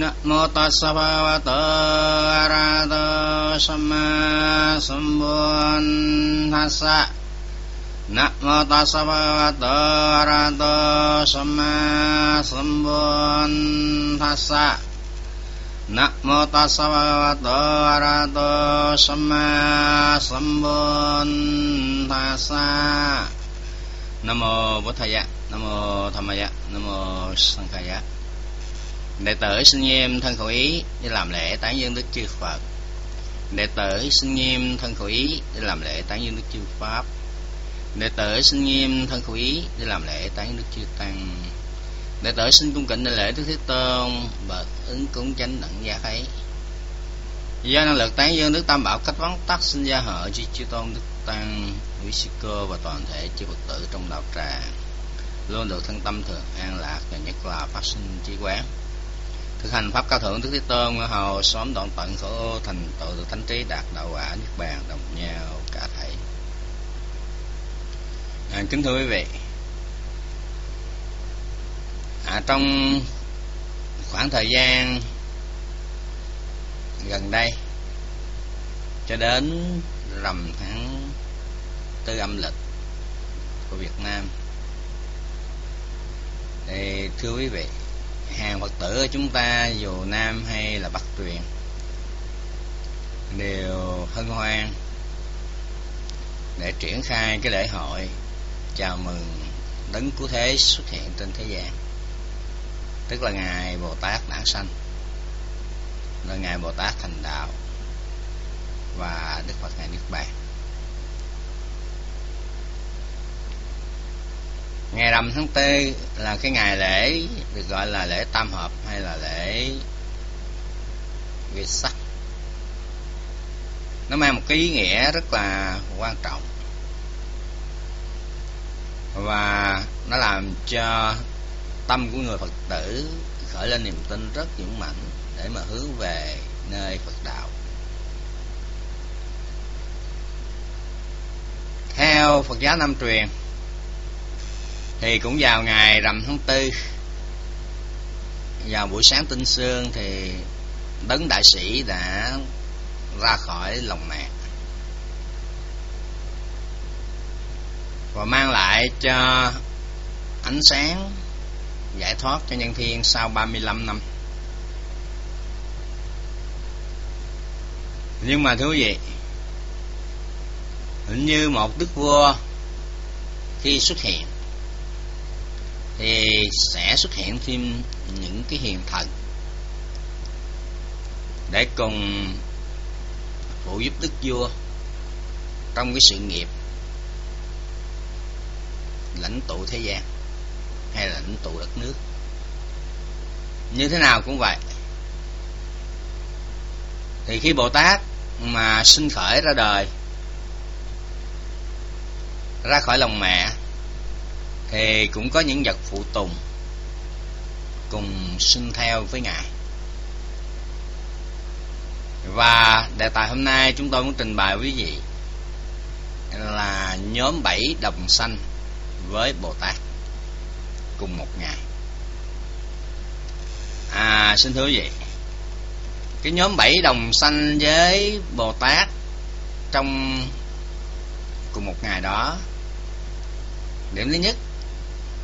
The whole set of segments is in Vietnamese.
นะโมตัสสะภะคะวะโตอะระหะโตสัมมาสัมพุทธัสสะนะโมตัสสะภะคะวะโตอะระหะโตสัมมาสัมพุทธัสสะนะโมตัสสะภะคะวะโตอะระหะโตสัมมาสัมพุทธัสสะ Nam mô Bổn Thầy Nam mô Tham Maya, Nam mô Sang Khaya. Đệ tử xin nghiêm thân khẩu ý để làm lễ tán dương đức chư Phật. Đệ tử xin nghiêm thân khẩu ý để làm lễ tán dương đức chư Pháp. Đệ tử xin nghiêm thân khẩu ý để làm lễ tán dương đức chư Tăng. Đệ tử xin cung kính lễ Đức Thế Tôn, bậc ứng cúng chánh đẳng gia ấy. Do năng lực tán dương Đức Tam Bảo cách vắng tắt xin gia hộ chư chư Tôn, Đức Tăng, quý sư cơ và toàn thể chư Phật tử trong đạo tràng luôn được thân tâm thường an lạc và nhất là phát sinh trí quán thực hành pháp cao thượng Đức Thế Tôn hồ xóm đoạn tận khổ ô thành tựu được thánh trí đạt đạo quả niết bàn đồng nhau cả thảy. À, kính thưa quý vị. À, trong khoảng thời gian gần đây cho đến rằm tháng tư âm lịch của Việt Nam thì thưa quý vị hàng Phật tử của chúng ta, dù Nam hay là Bắc truyền đều hân hoan để triển khai cái lễ hội chào mừng đấng cứu thế xuất hiện trên thế gian. Tức là ngài Bồ Tát đản sanh, là ngài Bồ Tát thành đạo và Đức Phật ngài Niết Bàn. Ngày rằm tháng tư là cái ngày lễ được gọi là lễ tam hợp hay là lễ việt sắc. Nó mang một cái ý nghĩa rất là quan trọng. Và nó làm cho tâm của người phật tử khởi lên niềm tin rất vững mạnh để mà hướng về nơi phật đạo. Theo phật giáo nam truyền thì cũng vào ngày rằm tháng tư. Vào buổi sáng tinh sương thì đấng đại sĩ đã ra khỏi lòng mẹ và mang lại cho ánh sáng giải thoát cho nhân thiên sau 35 năm. Nhưng mà thưa quý vị, hình như một đức vua khi xuất hiện thì sẽ xuất hiện thêm những cái hiền thần để cùng phụ giúp đức vua trong cái sự nghiệp lãnh tụ thế gian hay là lãnh tụ đất nước. Như thế nào cũng vậy. Thì khi bồ tát mà sinh khởi ra đời, ra khỏi lòng mẹ thì cũng có những vật phụ tùng cùng sinh theo với ngài. Và đề tài hôm nay chúng tôi muốn trình bày quý vị là nhóm bảy đồng xanh với bồ tát cùng một ngày à xin thưa quý vị, cái nhóm bảy đồng xanh với bồ tát trong cùng một ngày đó, điểm thứ nhất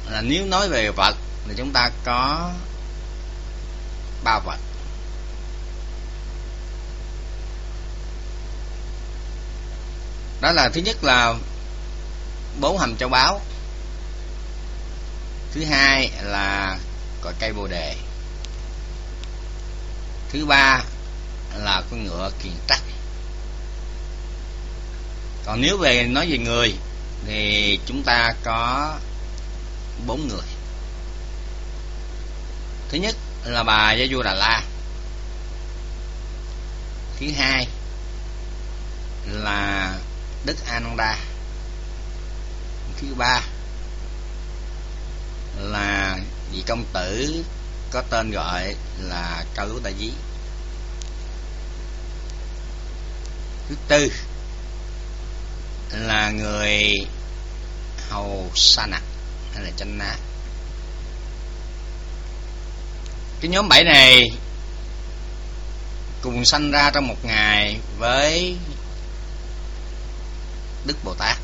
là nếu nói về vật thì chúng ta có ba vật. Đó là thứ nhất là bốn hầm châu báu. Thứ hai là cội cây bồ đề. Thứ ba là con ngựa kiền trắc. Còn nếu về nói về người thì chúng ta có bốn người. Thứ nhất là bà gia vua đà la. Thứ hai là đức ananda. Thứ ba là vị công tử có tên gọi là cao lú đại dí. Thứ tư là người hầu sa nặc hay là chanh ná. Cái nhóm bảy này cùng sanh ra trong một ngày với Đức Bồ Tát.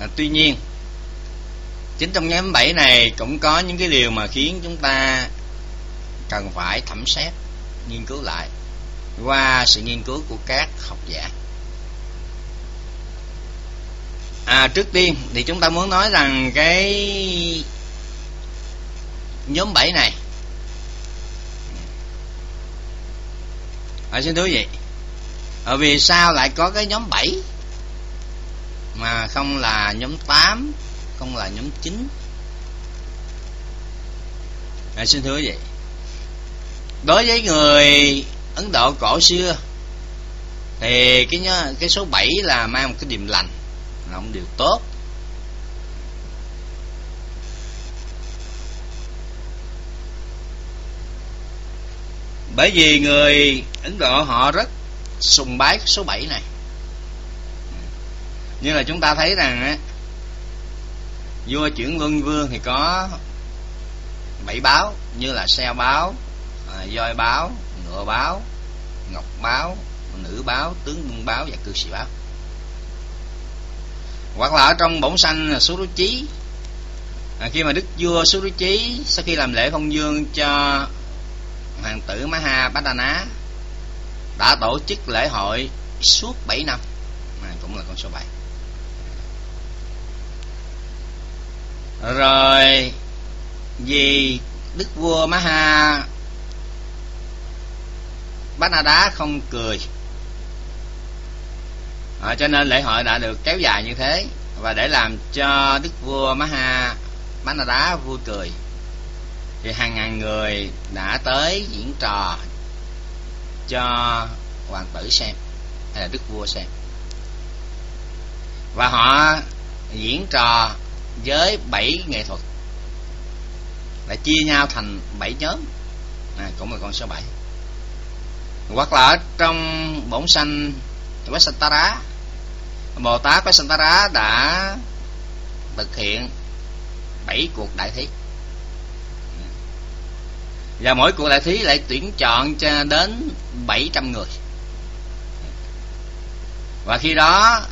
À, Tuy nhiên chính trong nhóm bảy này cũng có những cái điều mà khiến chúng ta cần phải thẩm xét nghiên cứu lại qua sự nghiên cứu của các học giả à trước tiên thì chúng ta muốn nói rằng cái nhóm 7 này. À, xin thưa quý vị ở vì sao lại có cái nhóm 7 mà không là nhóm 8 không là nhóm 9 à, xin thưa vậy đối với người Ấn Độ cổ xưa thì cái cái số 7 là mang một cái điềm lành là một điều tốt. Bởi vì người Ấn Độ họ rất sùng bái số 7 này. Như là chúng ta thấy rằng á, vua chuyển luân vương thì có bảy báo, như là xe báo à, voi báo, ngựa báo, ngọc báo, nữ báo, tướng quân báo và cư sĩ báo hoặc là ở trong bổn sanh là số chí à, khi mà đức vua số chí sau khi làm lễ phong dương cho hoàng tử Maha Badana đã tổ chức lễ hội suốt 7 năm. À, cũng là con số 7 rồi vì đức vua Maha Banada không cười à, cho nên lễ hội đã được kéo dài như thế và để làm cho đức vua Maha manada vui cười. Thì hàng ngàn người đã tới diễn trò cho hoàng tử xem hay là đức vua xem. Và họ diễn trò với bảy nghệ thuật lại chia nhau thành bảy nhóm. À, cũng là con số bảy. Hoặc là ở trong bổn sanh Vasantara Bồ Tát Vasantara đã thực hiện bảy cuộc đại thí. Và mỗi cuộc đại thí lại tuyển chọn cho đến 700 người. Và khi đó,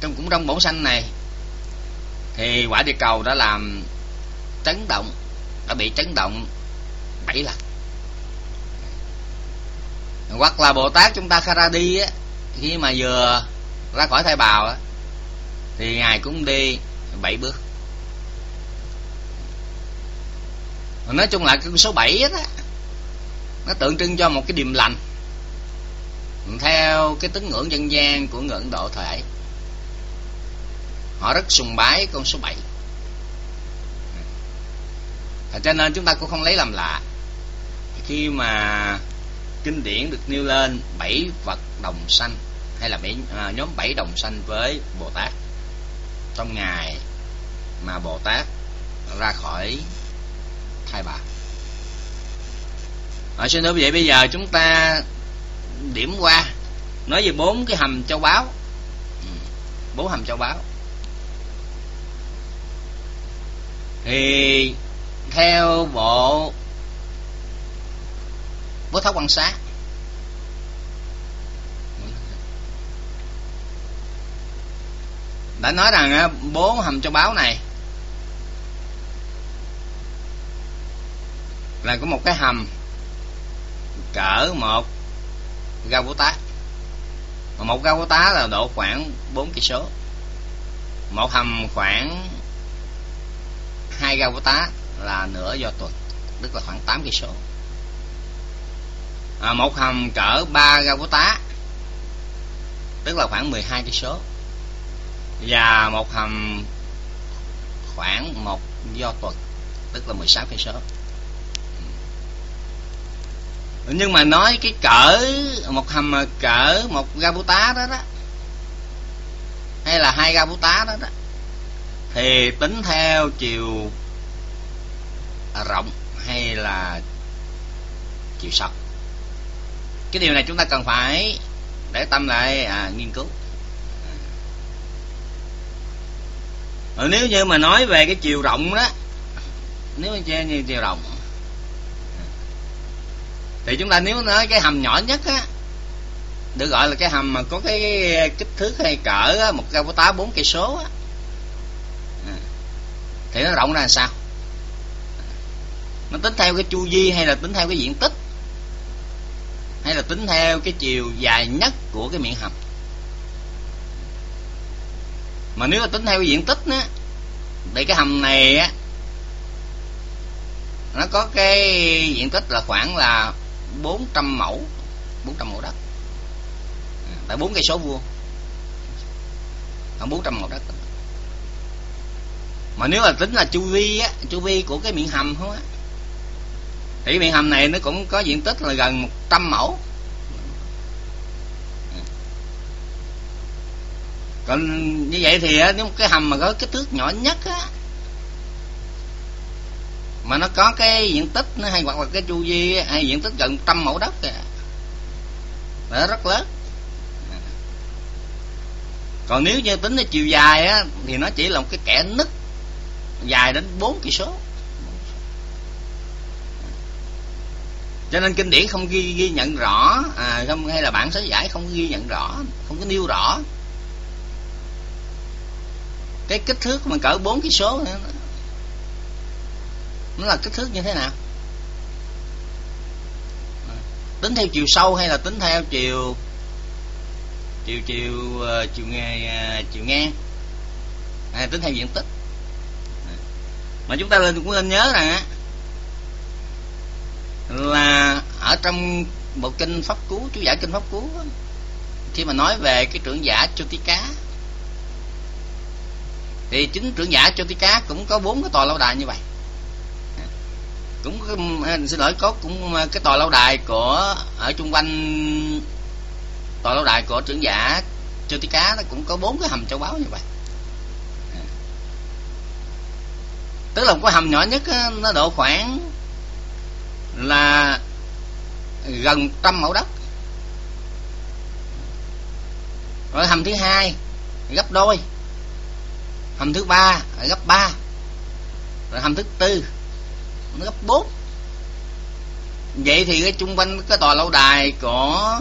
trong cũng trong bổn sanh này, thì quả địa cầu đã làm chấn động, đã bị chấn động bảy lần. Hoặc là bồ tát chúng ta khara đi á khi mà vừa ra khỏi thai bào á, thì ngài cũng đi bảy bước. Nói chung là cái số bảy á, nó tượng trưng cho một cái điềm lành theo cái tín ngưỡng dân gian của người ấn độ thời ấy. Họ rất sùng bái con số 7 cho nên chúng ta cũng không lấy làm lạ. Khi mà kinh điển được nêu lên bảy vật đồng sanh hay là bảy, à, nhóm bảy đồng sanh với Bồ Tát. Trong ngày mà Bồ Tát ra khỏi thai bà. Ở xin thưa vậy bây giờ chúng ta điểm qua nói về bốn cái hầm châu báu. Ừ, bốn hầm châu báu. Thì theo bộ bố thói quan sát. Đã nói rằng bố hầm cho báo này là có một cái hầm cỡ một ga bố tá. Mà một ga bố tá là độ khoảng bốn cây số. Một hầm khoảng hai ga của tá là nửa do tuần, tức là khoảng 8 cây số à, một hầm cỡ 3 ga của tá. Tức là khoảng 12 cây số. Và một hầm khoảng một do tuần tức là 16 cây số. Ừ. Nhưng mà nói cái cỡ một hầm cỡ một ga bú tá đó đó hay là hai ga bú tá đó đó thì tính theo chiều rộng hay là chiều sâu? Cái điều này chúng ta cần phải để tâm lại à, nghiên cứu. Ừ, nếu như mà nói về cái chiều rộng đó nếu như như chiều rộng thì chúng ta nếu nói cái hầm nhỏ nhất á được gọi là cái hầm mà có cái kích thước hay cỡ một cao tá bốn cây số á thì nó rộng ra làm sao? Nó tính theo cái chu vi hay là tính theo cái diện tích? Hay là tính theo cái chiều dài nhất của cái miệng hầm? Mà nếu là tính theo cái diện tích á, thì cái hầm này á, nó có cái diện tích là khoảng là 400 mẫu 400 mẫu đất. À, tại bốn cây số vuông. Khoảng 400 mẫu đất. Mà nếu là tính là chu vi á, chu vi của cái miệng hầm không á thì miệng hầm này nó cũng có diện tích là gần 100 mẫu. Còn như vậy thì nếu cái hầm mà có kích thước nhỏ nhất, á, mà nó có cái diện tích, nó hay hoặc là cái chu vi hay diện tích gần trăm mẫu đất kìa nó rất lớn. Còn nếu như tính cái chiều dài, á, thì nó chỉ là một cái kẻ nứt, dài đến bốn cây số. Cho nên kinh điển không ghi ghi nhận rõ à, không hay là bản sách giải không ghi nhận rõ không có nêu rõ. Cái kích thước mà cỡ bốn cái số nữa nó là kích thước như thế nào? Tính theo chiều sâu hay là tính theo chiều chiều chiều ờ, chiều ngang ờ, chiều ngang hay à, tính theo diện tích. Mà chúng ta lên cũng nên nhớ rằng là ở trong bộ kinh pháp cú, chú giải kinh pháp cú khi mà nói về cái trưởng giả cho tý cá. Thì chính trưởng giả cho tý cá cũng có bốn cái tòa lâu đài như vậy. Cũng xin lỗi, có cũng cái tòa lâu đài của, ở chung quanh tòa lâu đài của trưởng giả cho tý cá nó cũng có bốn cái hầm châu báu như vậy. Tức là một cái hầm nhỏ nhất nó độ khoảng là gần trăm mẫu đất. Rồi hầm thứ hai gấp đôi. Hầm thứ ba gấp ba. Rồi hầm thứ tư nó gấp bốn. Vậy thì cái chung quanh cái tòa lâu đài của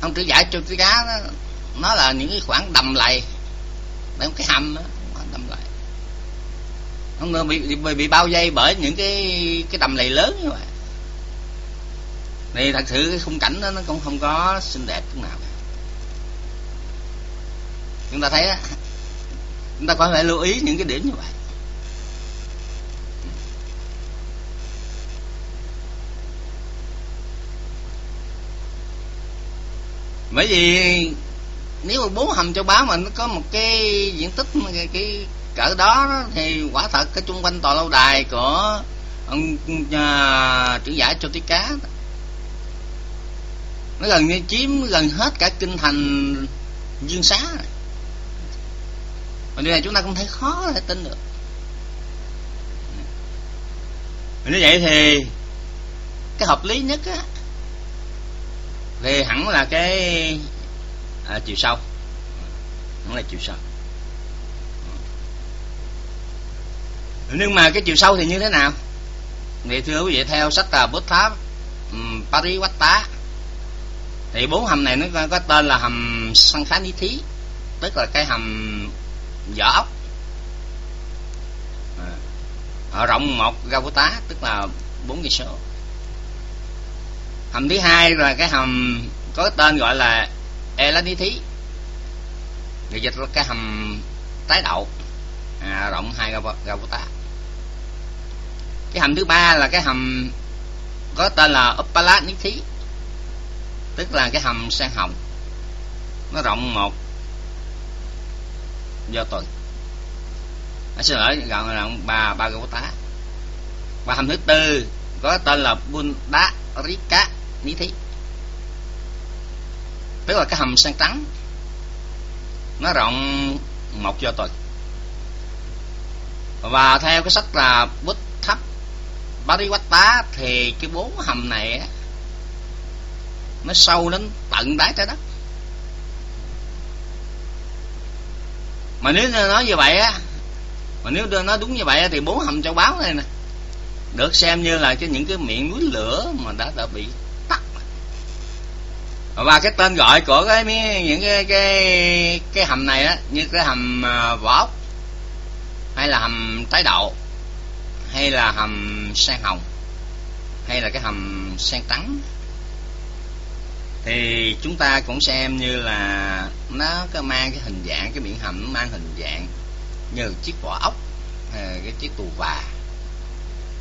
ông trưởng giải cho cái đá đó, nó là những cái khoảng đầm lầy. Đấy cái hầm đó đầm lầy không bị, bị bị bao vây bởi những cái cái đầm lầy lớn như vậy. Thì thật sự cái khung cảnh đó nó cũng không có xinh đẹp chút nào. Chúng ta thấy đó, chúng ta có thể lưu ý những cái điểm như vậy. Bởi vì nếu mà bốn hầm châu báu mà nó có một cái diện tích cái, cái cỡ đó thì quả thật cái chung quanh tòa lâu đài của ông à, trưởng giả cho tí cá nó gần như chiếm gần hết cả kinh thành dương xá mà điều này chúng ta cũng thấy khó để tin được. Như vậy thì cái hợp lý nhất á thì hẳn là cái à, chiều sau, hẳn là chiều sau. Nhưng mà cái chiều sâu thì như thế nào? Thì thưa quý vị theo sách tà bút tháp um, ừ, Pariwatta thì bốn hầm này nó có, có tên là hầm săn khá ní thí tức là cái hầm vỏ ốc. À, rộng một gavota tức là bốn cây số. Hầm thứ hai là cái hầm có tên gọi là Elanithi người dịch là cái hầm tái đậu. À, rộng hai gavota cái hầm thứ ba là cái hầm có tên là Uppala Nithi tức là cái hầm sen hồng nó rộng một do tuần à, xin lỗi gọi là ba ba tá. Và hầm thứ tư có tên là Bundarika lý thí. Tức là cái hầm sen trắng. Nó rộng một do tuần và theo cái sách là bút Bariwata thì cái bốn hầm này nó sâu đến tận đáy trái đất. Mà nếu nói như vậy á, mà nếu nó đúng như vậy thì bốn hầm châu báu này nè, được xem như là cái những cái miệng núi lửa mà đã đã bị tắt và cái tên gọi của cái những cái cái cái hầm này á, như cái hầm à, vỏ ốc hay là hầm trái đậu hay là hầm sen hồng, hay là cái hầm sen trắng, thì chúng ta cũng xem như là nó có mang cái hình dạng, cái miệng hầm nó mang hình dạng như chiếc vỏ ốc cái chiếc tù và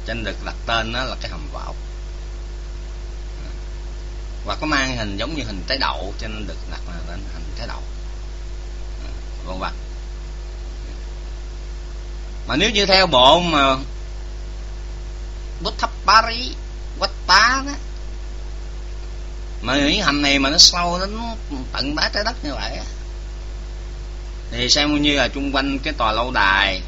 trên được đặt tên nó là cái hầm vỏ ốc. Và có mang hình giống như hình trái đậu cho nên được đặt là tên hình trái đậu vân vân. Mà nếu như theo bộ mà bút thấp Paris quách tá đó mà những hầm này mà nó sâu đến tận đá trái đất như vậy thì xem như là chung quanh cái tòa lâu đài,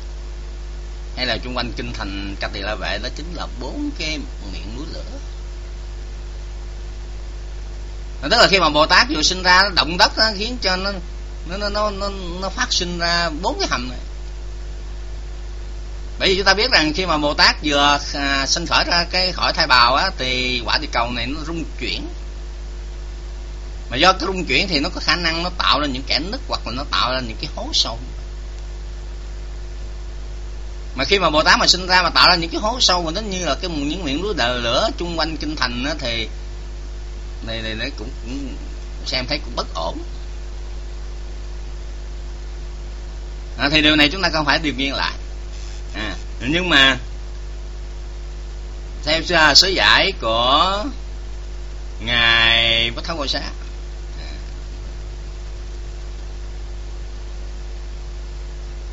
hay là chung quanh kinh thành ca tỳ la vệ, đó chính là bốn cái miệng núi lửa. Tức là khi mà bồ tát vừa sinh ra, nó động đất nó khiến cho nó nó nó nó nó phát sinh ra bốn cái hầm này bởi vì chúng ta biết rằng khi mà bồ tát vừa à, sinh khởi ra cái khỏi thai bào á thì quả địa cầu này nó rung chuyển. Mà do cái rung chuyển thì nó có khả năng nó tạo ra những kẻ nứt hoặc là nó tạo ra những cái hố sâu. Mà khi mà bồ tát mà sinh ra mà tạo ra những cái hố sâu mà nó như là cái những miệng núi đờ lửa chung quanh kinh thành á thì này này nó cũng, cũng xem thấy cũng bất ổn. À, thì điều này chúng ta không phải điều nghiên lại à, nhưng mà theo sớ giải của ngài bất thắng quan sát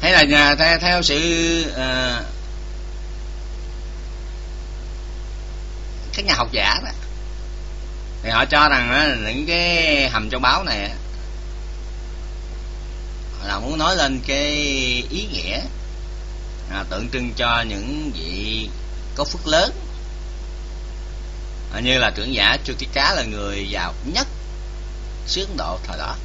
hay là nhà theo, theo sự à, các nhà học giả đó thì họ cho rằng đó, những cái hầm châu báu này là muốn nói lên cái ý nghĩa à, tượng trưng cho những vị có phước lớn. À, như là trưởng giả chu kỳ cá là người giàu nhất xứ Ấn Độ thời đó.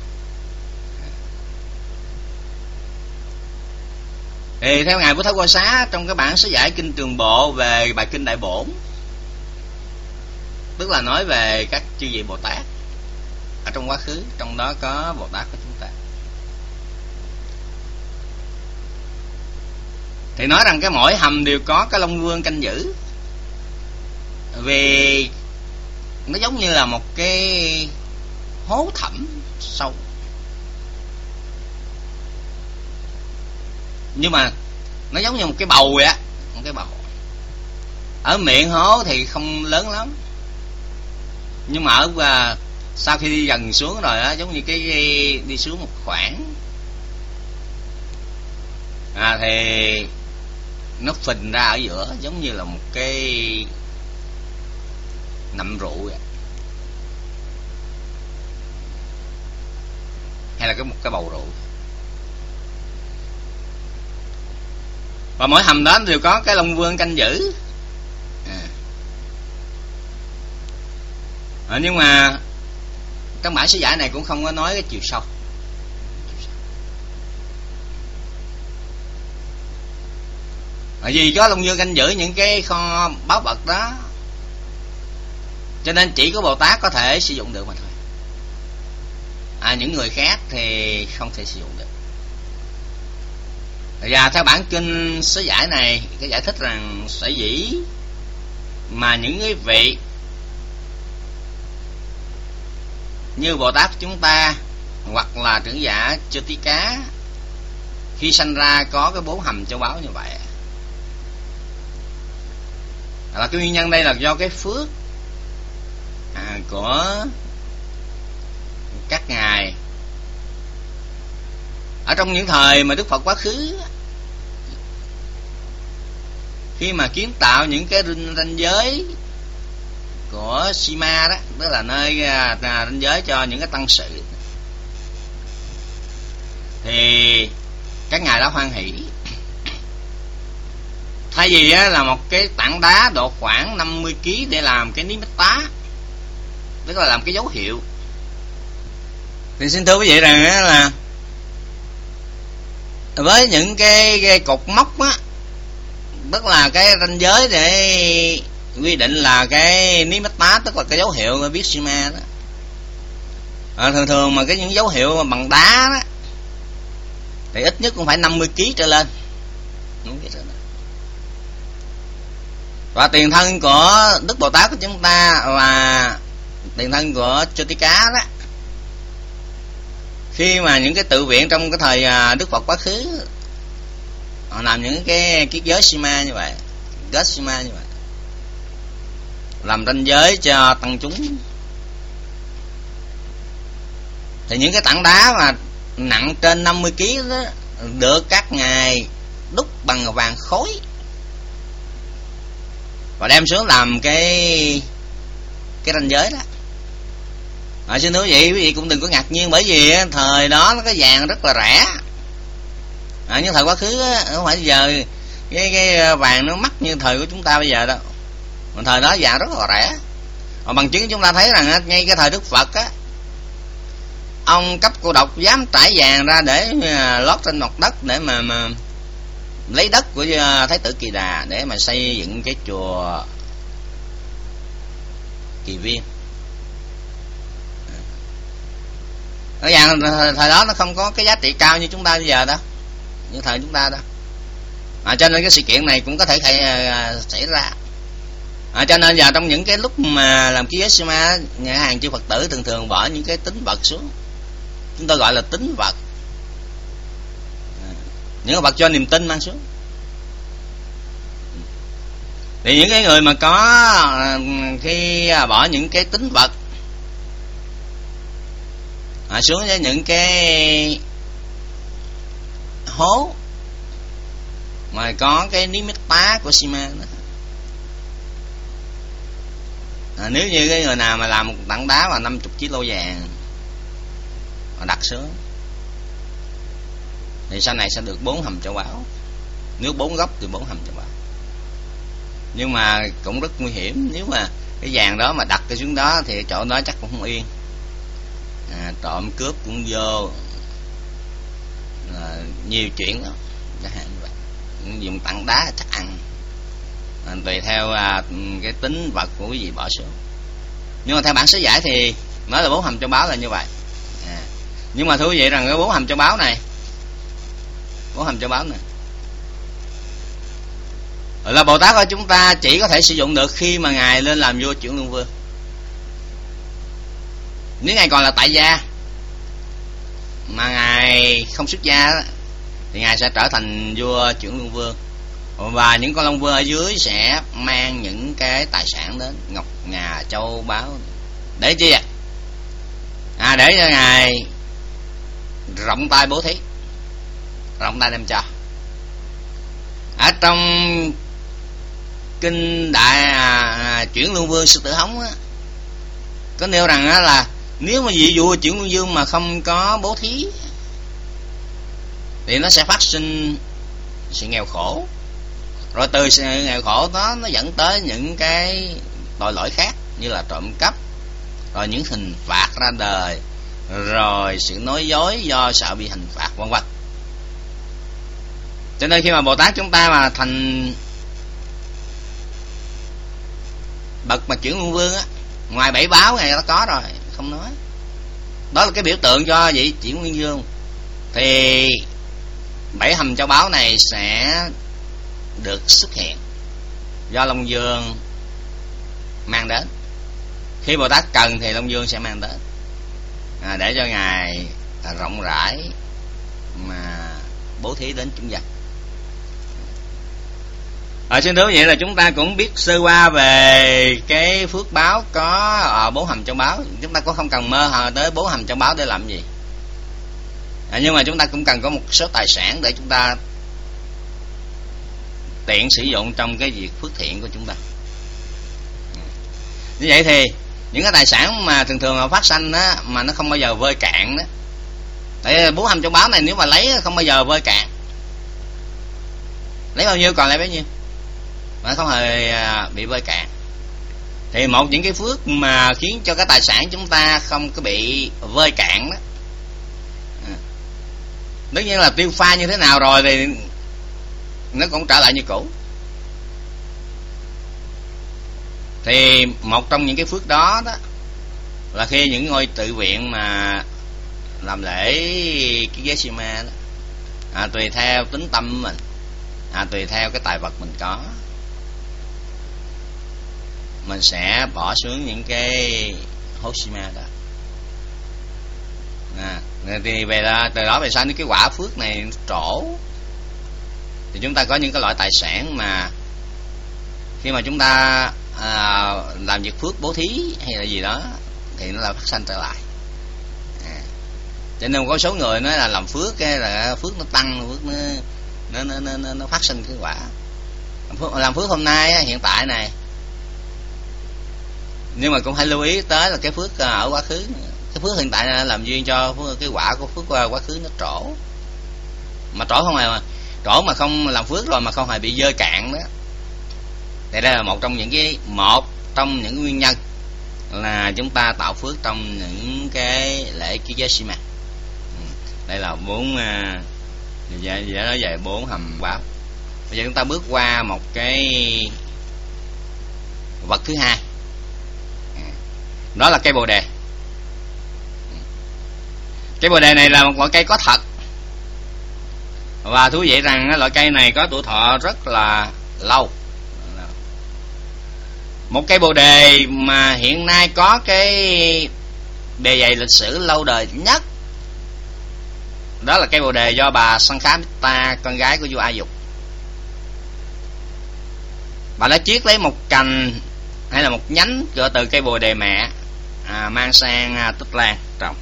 Thì theo ngài Bố Thái Quan Xá trong cái bản sứ giải kinh Trường Bộ về bài kinh Đại Bổn tức là nói về các chư vị Bồ Tát ở trong quá khứ trong đó có Bồ Tát của chúng ta. Thì nói rằng cái mỗi hầm đều có cái long vương canh giữ. Vì nó giống như là một cái hố thẳm sâu. Nhưng mà nó giống như một cái bầu vậy á, một cái bầu. Ở miệng hố thì không lớn lắm. Nhưng mà ở và sau khi đi dần xuống rồi á, giống như cái đi xuống một khoảng. À thì nó phình ra ở giữa giống như là một cái nậm rượu vậy. Hay là cái một cái bầu rượu. Và mỗi hầm đó đều có cái long vương canh giữ. À. À, nhưng mà trong bản sứ giải này cũng không có nói cái chiều sâu. Bởi vì có long dương canh giữ những cái kho báu vật đó, cho nên chỉ có bồ tát có thể sử dụng được mà thôi. À những người khác thì không thể sử dụng được. Và theo bản kinh sớ giải này, cái giải thích rằng sở dĩ mà những cái vị như bồ tát chúng ta hoặc là trưởng giả chưa tí cá khi sanh ra có cái bốn hầm châu báu như vậy là cái nguyên nhân đây là do cái phước à, của các ngài. Ở trong những thời mà đức phật quá khứ khi mà kiến tạo những cái ranh, giới của Sima đó tức là nơi à, à, ranh giới cho những cái tăng sự thì các ngài đã hoan hỷ thay vì á, là một cái tảng đá độ khoảng 50 kg để làm cái tá tức là làm cái dấu hiệu. Thì xin thưa quý vị rằng á, là với những cái, cái cột mốc á tức là cái ranh giới để quy định là cái tá tức là cái dấu hiệu viết sima đó. À, thường thường mà cái những dấu hiệu bằng đá đó thì ít nhất cũng phải 50 kg trở lên và tiền thân của đức bồ tát của chúng ta là tiền thân của Chotika đó. Khi mà những cái tự viện trong cái thời à, đức phật quá khứ, họ làm những cái kiết giới sima như vậy kết sima như vậy, làm ranh giới cho tăng chúng. Thì những cái tảng đá mà nặng trên 50 kg đó, được các ngài đúc bằng vàng khối và đem xuống làm cái cái ranh giới đó. À, xin thưa quý vị quý vị cũng đừng có ngạc nhiên bởi vì thời đó nó có vàng rất là rẻ. À, nhưng thời quá khứ không phải giờ cái cái ờ, vàng nó mắc như thời của chúng ta bây giờ đâu. Mà thời đó vàng rất là rẻ. Mà bằng chứng chúng ta thấy rằng ngay cái thời đức phật á ông cấp cô độc dám trải vàng ra để ờ, lót trên mặt đất để mà mà lấy đất của à, thái tử kỳ đà để mà xây dựng cái chùa kỳ viên. Ở vàng thời đó nó không có cái giá trị cao như chúng ta bây giờ đâu như thời chúng ta đó à, cho nên cái sự kiện này cũng có thể à, xảy ra. À, cho nên giờ trong những cái lúc mà làm ký Sima nhà hàng chư Phật tử thường thường bỏ những cái tính vật xuống. Chúng tôi gọi là tính vật những cái vật cho niềm tin mang xuống. Thì những cái người mà có ờ, khi à, bỏ những cái tính vật à, xuống với những cái hố mà có cái tá của xi măng đó. À, nếu như cái người nào mà làm một tảng đá mà 50 kg vàng mà đặt xuống thì sau này sẽ được bốn hầm châu báu nếu bốn góc thì bốn hầm châu báu nhưng mà cũng rất nguy hiểm nếu mà cái vàng đó mà đặt cái xuống đó thì chỗ đó chắc cũng không yên. À, trộm cướp cũng vô. À, nhiều chuyện đó chẳng hạn như vậy. Dùng tặng đá chắc ăn. À, tùy theo à, cái tính vật của cái gì bỏ xuống. Nhưng mà theo bản sứ giải thì nói là bốn hầm châu báo là như vậy. À. nhưng mà thú vị rằng cái bốn hầm châu báo này ngũ hành châu báo này là bồ tát của chúng ta chỉ có thể sử dụng được khi mà ngài lên làm vua chuyển luân vương. Nếu ngài còn là tại gia mà ngài không xuất gia thì ngài sẽ trở thành vua chuyển luân vương. Và những con long vương ở dưới sẽ mang những cái tài sản đến ngọc ngà châu báu để chi à, à để cho ngài rộng tay bố thí rộng tay đem cho ở trong kinh đại à, à, chuyển luân vương sư tử hống á có nêu rằng á là nếu mà vị vua chuyển luân vương mà không có bố thí thì nó sẽ phát sinh sự nghèo khổ. Rồi từ sự nghèo khổ đó nó dẫn tới những cái tội lỗi khác như là trộm cắp rồi những hình phạt ra đời rồi sự nói dối do sợ bị hình phạt vân vân cho nên khi mà bồ tát chúng ta mà thành bậc mà chuyển luân vương á ngoài bảy báo này nó có rồi không nói. Đó là cái biểu tượng cho vị chuyển nguyên dương. Thì bảy hầm châu báo này sẽ được xuất hiện do long dương mang đến. Khi bồ tát cần thì long dương sẽ mang đến. À, để cho ngài rộng rãi mà bố thí đến chúng dân ở trên thưa vậy là chúng ta cũng biết sơ qua về cái phước báo có ở bố hầm trong báo. Chúng ta có không cần mơ hờ tới bố hầm trong báo để làm gì. À, nhưng mà chúng ta cũng cần có một số tài sản để chúng ta tiện sử dụng trong cái việc phước thiện của chúng ta. Như vậy thì những cái tài sản mà thường thường phát sanh á mà nó không bao giờ vơi cạn đó. Tại bố hầm trong báo này nếu mà lấy không bao giờ vơi cạn. Lấy bao nhiêu còn lại bấy nhiêu? Mà không hề à, bị vơi cạn. Thì một những cái phước mà khiến cho cái tài sản chúng ta không có bị vơi cạn đó. À. Tất nhiên là tiêu pha như thế nào rồi thì nó cũng trở lại như cũ. Thì một trong những cái phước đó đó là khi những ngôi tự viện mà làm lễ cái ghế ma đó à, tùy theo tính tâm mình à, tùy theo cái tài vật mình có mình sẽ bỏ xuống những cái Hoshima đó à, thì về là từ đó về sau những cái quả phước này trổ. Thì chúng ta có những cái loại tài sản mà khi mà chúng ta à, làm việc phước bố thí hay là gì đó thì nó là phát sanh trở lại. À. cho nên có số người nói là làm phước cái là phước nó tăng phước nó nó nó nó, nó phát sinh cái quả. Làm phước, làm phước hôm nay hiện tại này nhưng mà cũng phải lưu ý tới là cái phước à, ở quá khứ. Cái phước hiện tại làm duyên cho cái quả của phước à, quá khứ nó trổ. Mà trổ không hề mà, trổ mà không làm phước rồi mà không hề bị dơ cạn đó. Thì đây là một trong những cái, một trong những nguyên nhân là chúng ta tạo phước trong những cái lễ ký giới xi đây là bốn dễ giờ nói về bốn hầm báo bây giờ chúng ta bước qua một cái vật thứ hai đó là cây bồ đề. Cây bồ đề này là một loại cây có thật. Và thú vị rằng loại cây này có tuổi thọ rất là lâu. Một cây bồ đề mà hiện nay có cái bề dày lịch sử lâu đời nhất, đó là cây bồ đề do bà Săn Ta, con gái của vua A Dục. Bà đã chiết lấy một cành hay là một nhánh cửa từ cây bồ đề mẹ à, mang sang à, tích lan trồng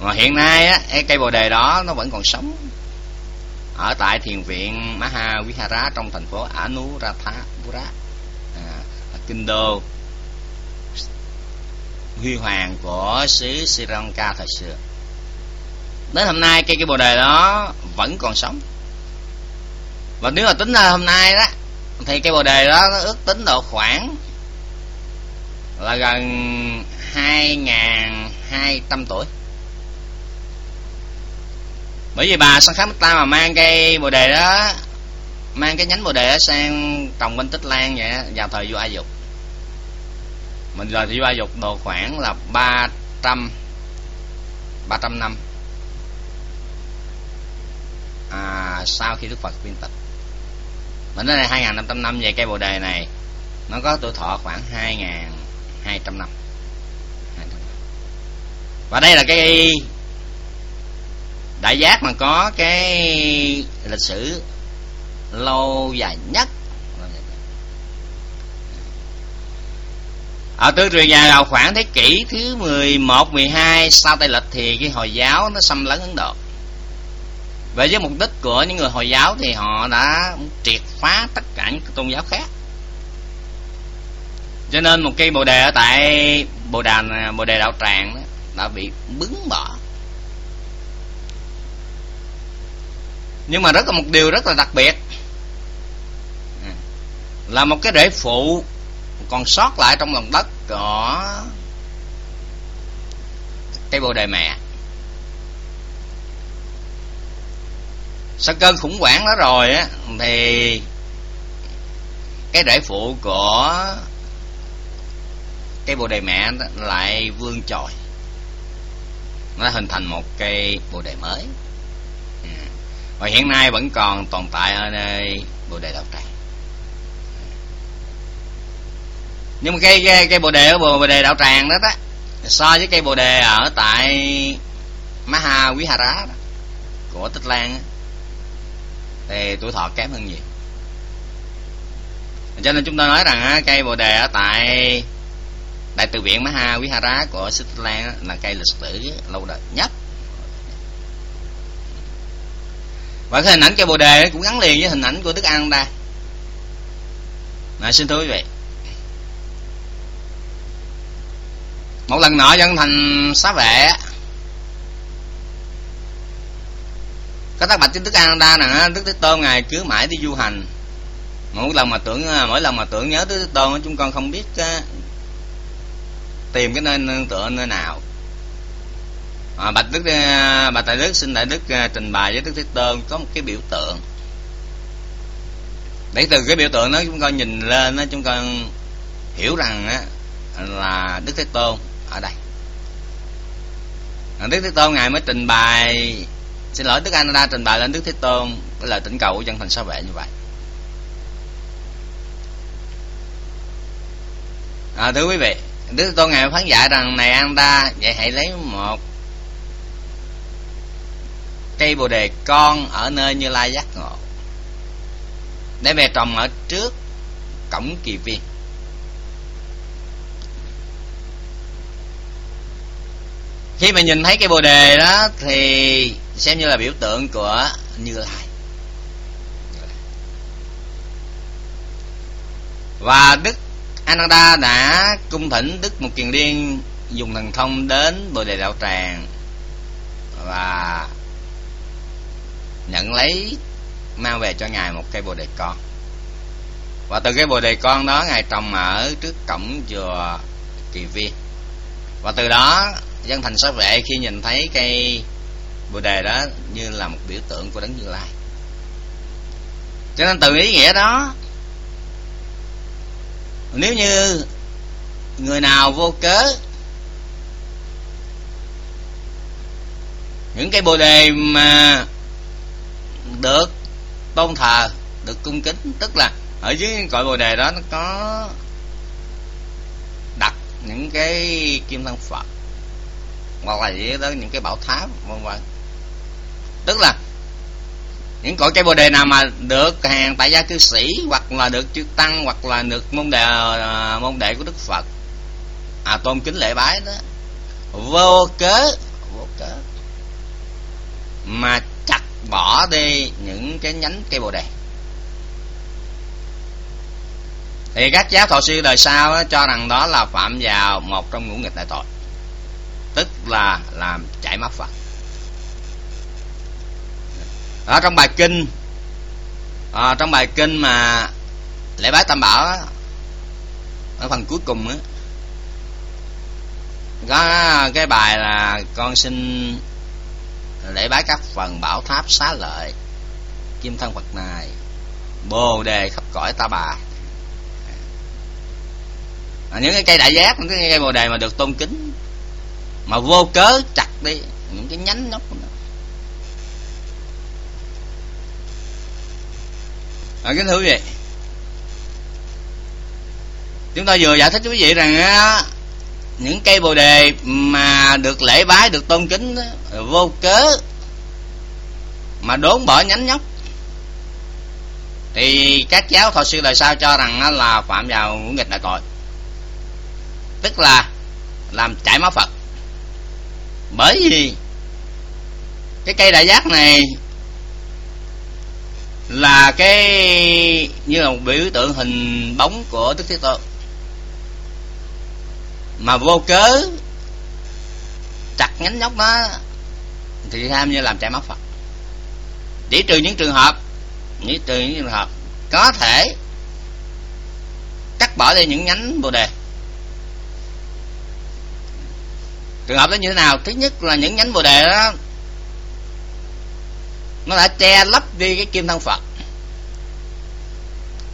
mà hiện nay á cây bồ đề đó nó vẫn còn sống. Ở tại thiền viện Maha Vihara trong thành phố Anuradhapura à, kinh đô huy hoàng của xứ Sri Lanka thời xưa. Đến hôm nay cây cây bồ đề đó vẫn còn sống. Và nếu mà tính ra hôm nay đó thì cây bồ đề đó nó ước tính độ khoảng là gần hai hai trăm tuổi. Bởi vì bà Sang Khám ta mà mang cây bồ đề đó mang cái nhánh bồ đề đó sang trồng bên tích lan vậy vào thời vua a dục. Mình giờ thì a dục độ khoảng là ba trăm ba trăm năm. À, sau khi Đức Phật viên tịch. Mình nói là hai năm trăm năm về cây bồ đề này nó có tuổi thọ khoảng hai nghìn hai trăm năm. Và đây là cái đại giác mà có cái lịch sử lâu dài nhất. Ở tư truyền nhà vào khoảng thế kỷ thứ 11, 12 sau Tây Lịch thì cái Hồi giáo nó xâm lấn Ấn Độ. Và với mục đích của những người Hồi giáo thì họ đã triệt phá tất cả những tôn giáo khác cho nên một cây bồ đề ở tại bồ đàn bồ đề đạo tràng đó, đã bị bứng bỏ nhưng mà rất là một điều rất là đặc biệt. Là một cái rễ phụ còn sót lại trong lòng đất có cây bồ đề mẹ. Sau cơn khủng hoảng đó rồi á thì cái rễ phụ của cái bồ đề mẹ lại vươn trồi nó hình thành một cây bồ đề mới. Ừ. Và hiện nay vẫn còn tồn tại ở nơi bồ đề đạo tràng. Ừ. Nhưng mà cây cây, cây bồ đề ở bồ, bồ đề đạo tràng đó đó so với cây bồ đề ở tại Maha Vihara đó, của Tích Lan đó, thì tuổi thọ kém hơn nhiều. Cho nên chúng ta nói rằng cây bồ đề ở tại đại từ viện Maha Vihara của Sri Lanka là cây lịch sử lâu đời nhất. Và cái hình ảnh cây bồ đề cũng gắn liền với hình ảnh của Đức An đây. Này, xin thưa quý vị một lần nọ dân thành xá vệ có tác bạch trên đức an đa nè đức thế tôn ngài cứ mãi đi du hành. Mỗi lần mà tưởng à, mỗi lần mà tưởng nhớ Đức thế tôn chúng con không biết à, tìm cái nơi nương tựa nơi nào. À, bạch đức à, bạch đại đức xin đại đức à, trình bày với đức thế tôn có một cái biểu tượng. Để từ cái biểu tượng đó chúng con nhìn lên đó chúng con hiểu rằng á, là đức thế tôn ở đây. À, đức thế tôn ngài mới trình bày xin lỗi đức ananda trình bày lên đức thế tôn cái lời tỉnh cầu của chân thành sa vệ như vậy. À, thưa quý vị đức tôn ngài phán dạy rằng, này an ta, vậy hãy lấy một cây bồ đề con ở nơi như lai giác ngộ, để về trồng ở trước cổng kỳ viên. Khi mà nhìn thấy cây bồ đề đó thì xem như là biểu tượng của như lai. Và đức ananda đã cung thỉnh đức một kiền liên dùng thần thông đến bồ đề đạo tràng và nhận lấy mang về cho ngài một cây bồ đề con. Và từ cái bồ đề con đó, ngài trồng ở trước cổng chùa kỳ viên và từ đó, dân thành sát vệ khi nhìn thấy cây bồ đề đó như là một biểu tượng của đấng như lai. Cho nên từ ý nghĩa đó nếu như người nào vô cớ, những cái bồ đề mà được tôn thờ, được cung kính, tức là ở dưới cội bồ đề đó nó có đặt những cái kim thân phật, hoặc là gì đó, những cái bảo tháp, vân vân. Tức là những cõi cây bồ đề nào mà được hàng tại gia cư sĩ hoặc là được chư tăng hoặc là được môn đệ à, môn đệ của đức phật à tôn kính lễ bái đó vô cớ vô cớ mà chặt bỏ đi những cái nhánh cây bồ đề. Thì các giáo thọ sư đời sau đó, cho rằng đó là phạm vào một trong ngũ nghịch đại tội tức là làm chảy mắt phật ở trong bài kinh à, trong bài kinh mà lễ bái tam bảo ở phần cuối cùng á có cái bài là con xin lễ bái các phần bảo tháp xá lợi kim thân phật này bồ đề khắp cõi ta bà à, những cái cây đại giác những cái cây bồ đề mà được tôn kính mà vô cớ chặt đi những cái nhánh nhóc. À, kính thưa quý vị. Chúng ta vừa giải thích với quý vị rằng á, những cây bồ đề mà được lễ bái được tôn kính đó, vô cớ mà đốn bỏ nhánh nhóc thì các giáo thọ sư đời sau cho rằng là phạm vào ngũ nghịch đại tội. Tức là làm chảy máu phật. Bởi vì cái cây đại giác này là cái, như là một biểu tượng hình bóng của đức thế tôn. Mà vô cớ, chặt nhánh nhóc nó thì tham như làm trái máu phật. Chỉ trừ những trường hợp chỉ trừ những trường hợp có thể cắt bỏ đi những nhánh bồ đề. Trường hợp đó như thế nào? Thứ nhất là những nhánh bồ đề đó nó đã che lấp đi cái kim thân phật.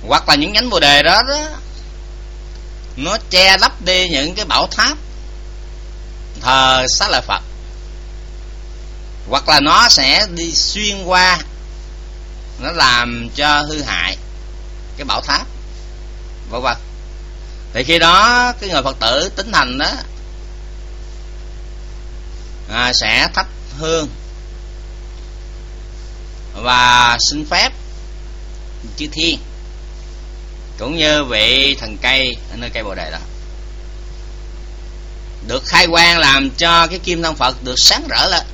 Hoặc là những nhánh bồ đề đó, đó nó che lấp đi những cái bảo tháp thờ xá lợi phật. Hoặc là nó sẽ đi xuyên qua nó làm cho hư hại cái bảo tháp vân vân. Thì khi đó cái người phật tử tính thành đó à, sẽ thắp hương và xin phép chư thiên, cũng như vị thần cây ở nơi cây bồ đề đó, được khai quang làm cho cái kim thân phật được sáng rỡ lên.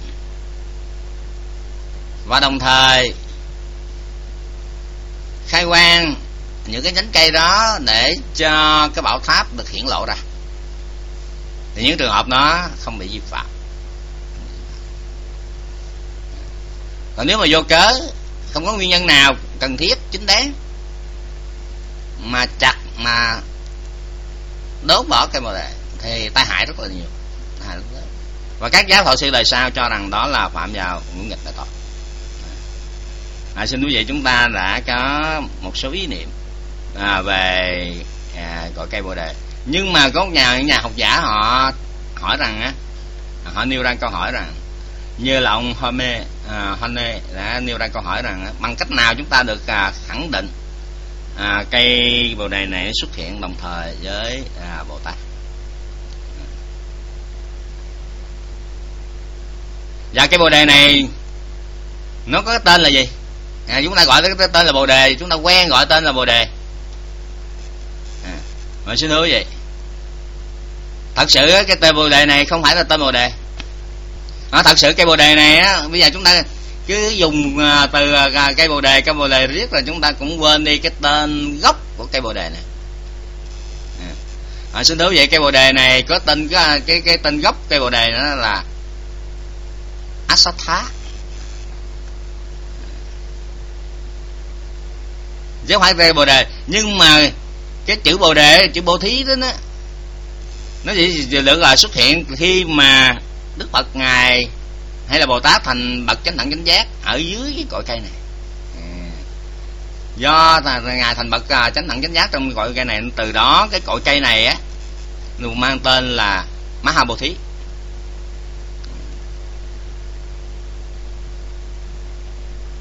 Và đồng thời, khai quang những cái nhánh cây đó để cho cái bảo tháp được hiển lộ ra. Thì những trường hợp đó không bị vi phạm. Còn nếu mà vô cớ không có nguyên nhân nào cần thiết chính đáng mà chặt mà đốt bỏ cây bồ đề thì tai hại rất là nhiều. Tai hại rất lớn. và các giáo thọ sư đời sau cho rằng đó là phạm vào ngũ nghịch đại tội. À, xin quý vị chúng ta đã có một số ý niệm à, về à, gọi cây bồ đề. Nhưng mà có nhà nhà học giả họ hỏi rằng á họ nêu ra câu hỏi rằng như là ông Home à, Hone đã nêu ra câu hỏi rằng bằng cách nào chúng ta được à, khẳng định à, cây bồ đề này xuất hiện đồng thời với à, Bồ Tát? Dạ, Và cái bồ đề này nó có tên là gì? À, chúng ta gọi cái tên là bồ đề chúng ta quen gọi tên là bồ đề. À, mình xin hứa vậy thật sự cái tên bồ đề này không phải là tên bồ đề à, thật sự cây bồ đề này á bây giờ chúng ta cứ dùng à, từ à, cây bồ đề cây bồ đề riết là chúng ta cũng quên đi cái tên gốc của cây bồ đề này. À, à xin thưa vậy cây bồ đề này có tên cái à, cái, cái tên gốc cây bồ đề đó là Asatha. Chứ không phải cây bồ đề nhưng mà cái chữ bồ đề chữ bồ thí đó nó nó chỉ được là xuất hiện khi mà đức phật ngài hay là bồ tát thành bậc chánh đẳng chánh giác ở dưới cái cội cây này. Do ngài thành bậc à, chánh đẳng chánh giác trong cội cây này từ đó cái cội cây này á được mang tên là maha bồ thí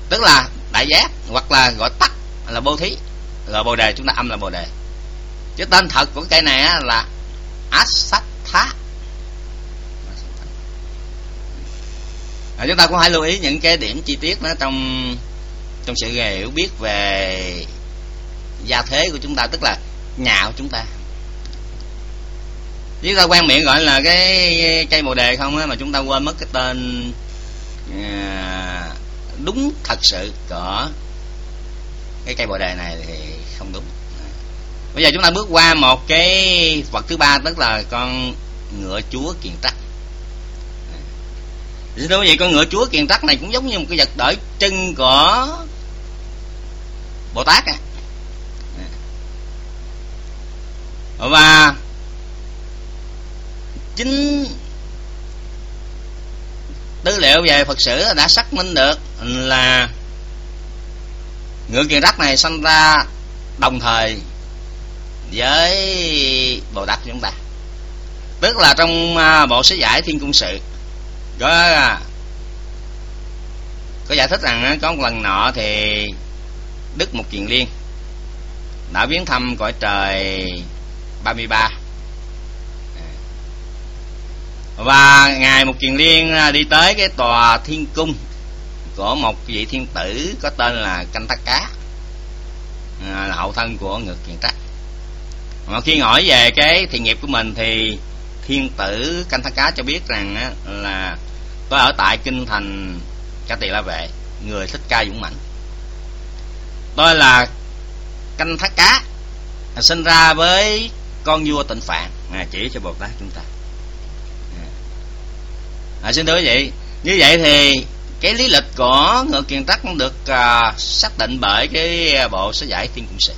tức là đại giác hoặc là gọi tắt là bồ thí là bồ đề chúng ta âm là bồ đề. Chứ tên thật của cây này á, là asatha. À, chúng ta cũng hãy lưu ý những cái điểm chi tiết đó trong trong sự hiểu biết về gia thế của chúng ta tức là nhà của chúng ta. Chúng ta quen miệng gọi là cái cây bồ đề không á mà chúng ta quên mất cái tên à, đúng thật sự của cái cây bồ đề này thì không đúng. Bây giờ chúng ta bước qua một cái vật thứ ba tức là con ngựa chúa kiền trắc thì đối vậy con ngựa chúa kiền tắc này cũng giống như một cái vật đỡ chân của bồ tát à. và chính tư liệu về phật sử đã xác minh được là ngựa kiền tắc này sinh ra đồng thời với bồ tát chúng ta tức là trong à, bộ sứ giải thiên cung sự có có giải thích rằng có một lần nọ thì đức một kiền liên đã viếng thăm cõi trời 33 và ngài một kiền liên à, đi tới cái tòa thiên cung của một vị thiên tử có tên là canh tắc cá à, là hậu thân của ngực kiền trắc mà khi hỏi về cái thiện nghiệp của mình thì thiên tử canh thác cá cho biết rằng á, là tôi ở tại kinh thành ca tỳ la vệ người thích ca dũng mạnh tôi là canh thác cá sinh ra với con vua tịnh phạn. À, chỉ cho bồ tát chúng ta. À, xin thưa vậy như vậy thì cái lý lịch của ngựa kiền tắc cũng được à, xác định bởi cái à, bộ sách giải thiên cung sĩ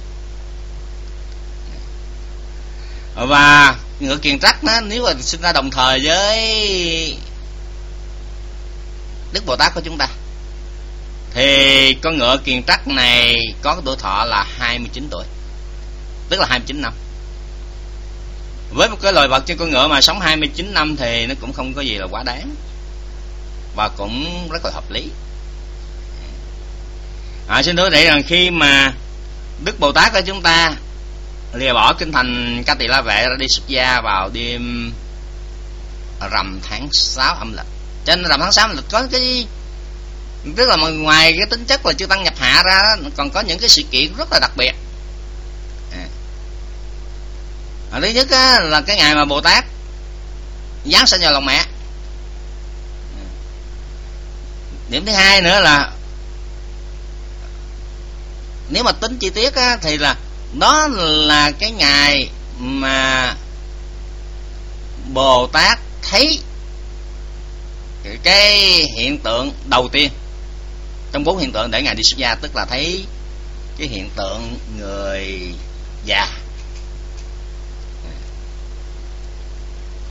và ngựa kiền trắc nó nếu mà sinh ra đồng thời với đức bồ tát của chúng ta thì con ngựa kiền trắc này có tuổi thọ là 29 tuổi tức là 29 năm. Với một cái loài vật trên con ngựa mà sống 29 năm thì nó cũng không có gì là quá đáng và cũng rất là hợp lý. À, xin thưa để rằng khi mà đức bồ tát của chúng ta lìa bỏ kinh thành ca tỳ la vệ ra đi xuất gia vào đêm rằm tháng 6 âm lịch. Cho nên rằm tháng 6 âm lịch có cái tức là ngoài cái tính chất là chưa tăng nhập hạ ra còn có những cái sự kiện rất là đặc biệt. À. thứ nhất á, là cái ngày mà bồ tát giáng sinh vào lòng mẹ. À. Điểm thứ hai nữa là nếu mà tính chi tiết á, thì là đó là cái ngày mà bồ tát thấy cái hiện tượng đầu tiên. Trong bốn hiện tượng để ngài đi xuất gia, tức là thấy cái hiện tượng người già.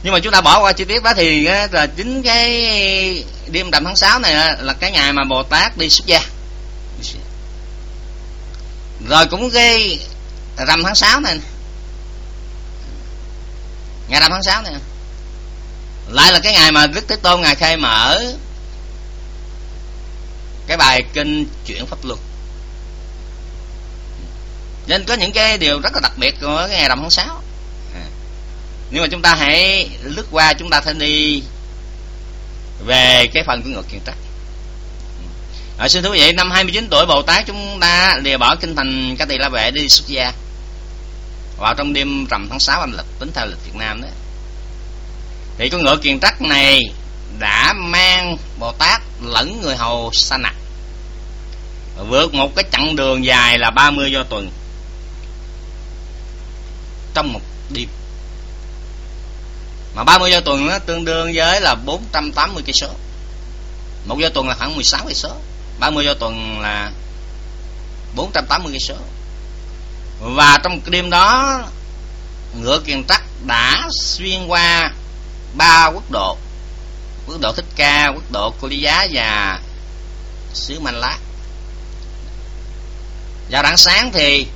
Nhưng mà chúng ta bỏ qua chi tiết đó thì là chính cái đêm rằm tháng 6 này là cái ngày mà bồ tát đi xuất gia. Rồi cũng gây rằm tháng 6 này. Ngày rằm tháng sáu này. Lại là cái ngày mà đức thế tôn ngài khai mở cái bài kinh chuyển pháp luật. Nên có những cái điều rất là đặc biệt của cái ngày rằm tháng sáu. Nhưng mà chúng ta hãy lướt qua, chúng ta sẽ đi về cái phần của ngược kiền trắc à, xin thú vị năm 29 tuổi Bồ Tát chúng ta lìa bỏ kinh thành Ca Tỳ La Vệ đi xuất gia. Vào trong đêm rằm tháng 6 âm lịch tính theo lịch Việt Nam đó. Thì con ngựa kiền trắc này đã mang Bồ Tát lẫn người hầu sa nặc. Vượt một cái chặng đường dài là 30 do tuần. Trong một đêm. Mà 30 do tuần nó tương đương với là 480 cây số. Một do tuần là khoảng 16 cây số. 30 giờ tuần là 480 cây số. Và trong đêm đó, ngựa kiền tắc đã xuyên qua ba quốc độ quốc độ thích ca, quốc độ cô lý giá và xứ manh lá. Vào rạng sáng thì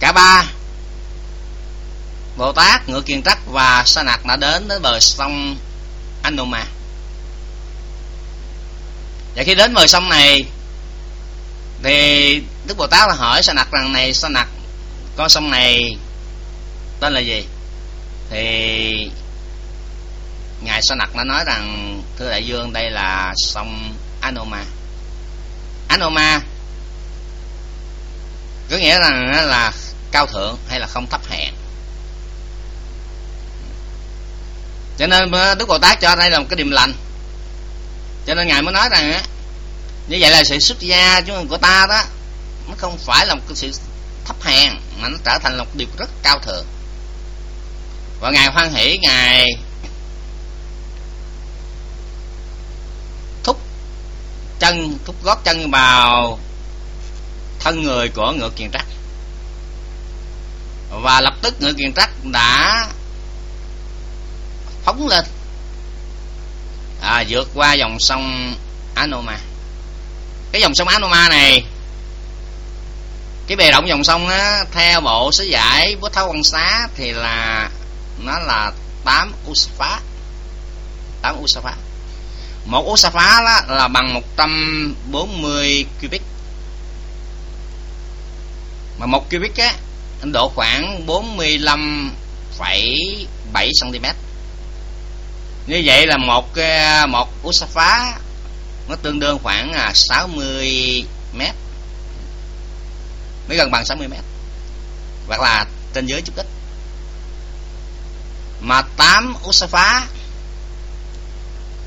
cả ba bồ tát, ngựa kiền tắc và sa nạc đã đến đến bờ sông anoma và khi đến mời sông này, thì đức bồ tát là hỏi sa nặc rằng, này sa nặc, con sông này tên là gì? Thì ngài sa nặc đã nói rằng, thưa đại dương, đây là sông anoma. Anoma có nghĩa rằng là cao thượng hay là không thấp hèn. Cho nên đức bồ tát cho đây là một cái điềm lành cho nên ngài mới nói rằng á, như vậy là sự xuất gia của ta đó, nó không phải là một cái sự thấp hèn, mà nó trở thành một điều rất cao thượng. Và ngài hoan hỷ, ngài thúc chân, thúc gót chân vào thân người của ngựa kiền trắc và lập tức ngựa kiền trắc đã phóng lên à, vượt qua dòng sông Anoma cái dòng sông Anoma này cái bề rộng dòng sông á, theo bộ sứ giải bố tháo quan xá thì là nó là 8 usapha. 8 usapha. Một usapha là, là bằng 140 cubic. Mà một cubic á độ khoảng 45,7 cm như vậy là một cái một phá nó tương đương khoảng à, 60 mét. Mới gần bằng 60 mét. Hoặc là trên dưới chút ít. Mà 8 usapha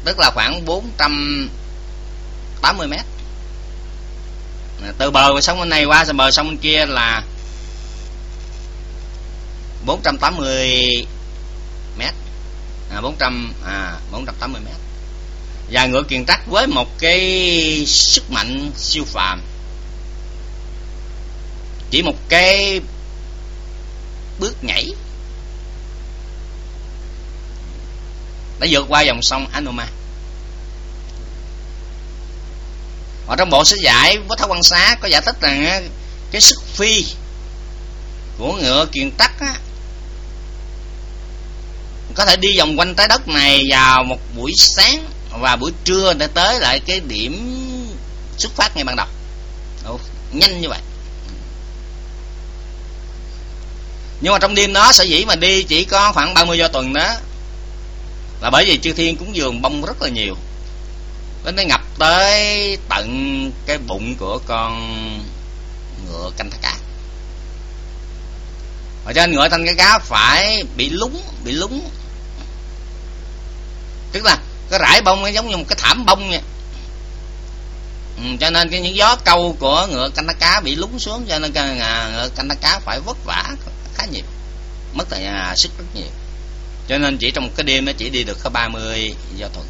tức là khoảng 480 mét. Từ bờ sông bên này qua bờ sông bên kia là 480 à, 400 à 480 mét. Và ngựa kiền trắc với một cái sức mạnh siêu phàm. Chỉ một cái bước nhảy. Đã vượt qua dòng sông Anoma và trong bộ sách giải với thái quan xá có giải thích rằng cái sức phi của ngựa kiền tắc á, có thể đi vòng quanh trái đất này vào một buổi sáng và buổi trưa để tới lại cái điểm xuất phát ngay ban đầu. Ồ, nhanh như vậy. Nhưng mà trong đêm đó sở dĩ mà đi chỉ có khoảng 30 giờ tuần đó là bởi vì chư thiên cúng dường bông rất là nhiều. Đến nó ngập tới tận cái bụng của con ngựa canh thác cá. Và trên ngựa canh thác cá phải bị lúng bị lúng tức là cái rải bông nó giống như một cái thảm bông vậy. Ừ, cho nên cái những gió câu của ngựa canh cá bị lúng xuống cho nên ngựa canh cá phải vất vả khá nhiều mất thời à, sức rất nhiều. Cho nên chỉ trong cái đêm nó chỉ đi được có 30 do tuần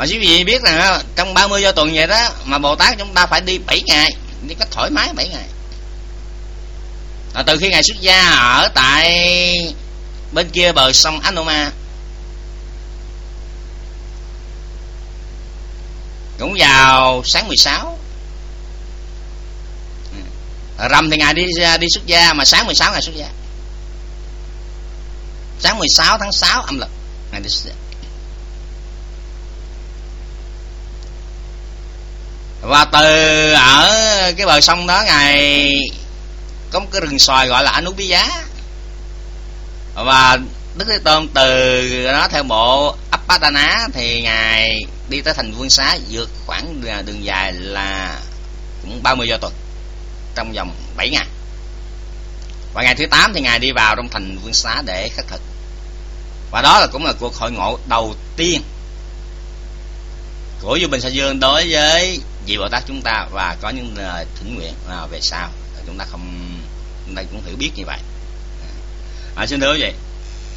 mà quý vị biết rằng trong 30 do tuần vậy đó mà Bồ Tát chúng ta phải đi 7 ngày đi có thoải mái 7 ngày. À, từ khi ngài xuất gia ở tại bên kia bờ sông Anoma. Cũng vào sáng 16 ừ. rằm thì ngài đi đi xuất gia, mà sáng 16 ngày xuất gia. Sáng 16 tháng 6 âm lịch, ngài đi xuất gia. Và từ ở cái bờ sông đó ngài có một cái rừng xoài gọi là Anu Giá và Đức Thế Tôn từ đó theo bộ Appadana thì ngài đi tới thành Vương Xá vượt khoảng đường dài là cũng 30 giờ tuần, trong vòng 7 ngày. Và ngày thứ 8 thì ngài đi vào trong thành Vương Xá để khất thực. Và đó là cũng là cuộc hội ngộ đầu tiên của vua Bình Sa Dương đối với vị Bồ Tát chúng ta và có những lời thỉnh nguyện à, về sau. Chúng ta không, chúng ta cũng hiểu biết như vậy à, xin thưa quý vị.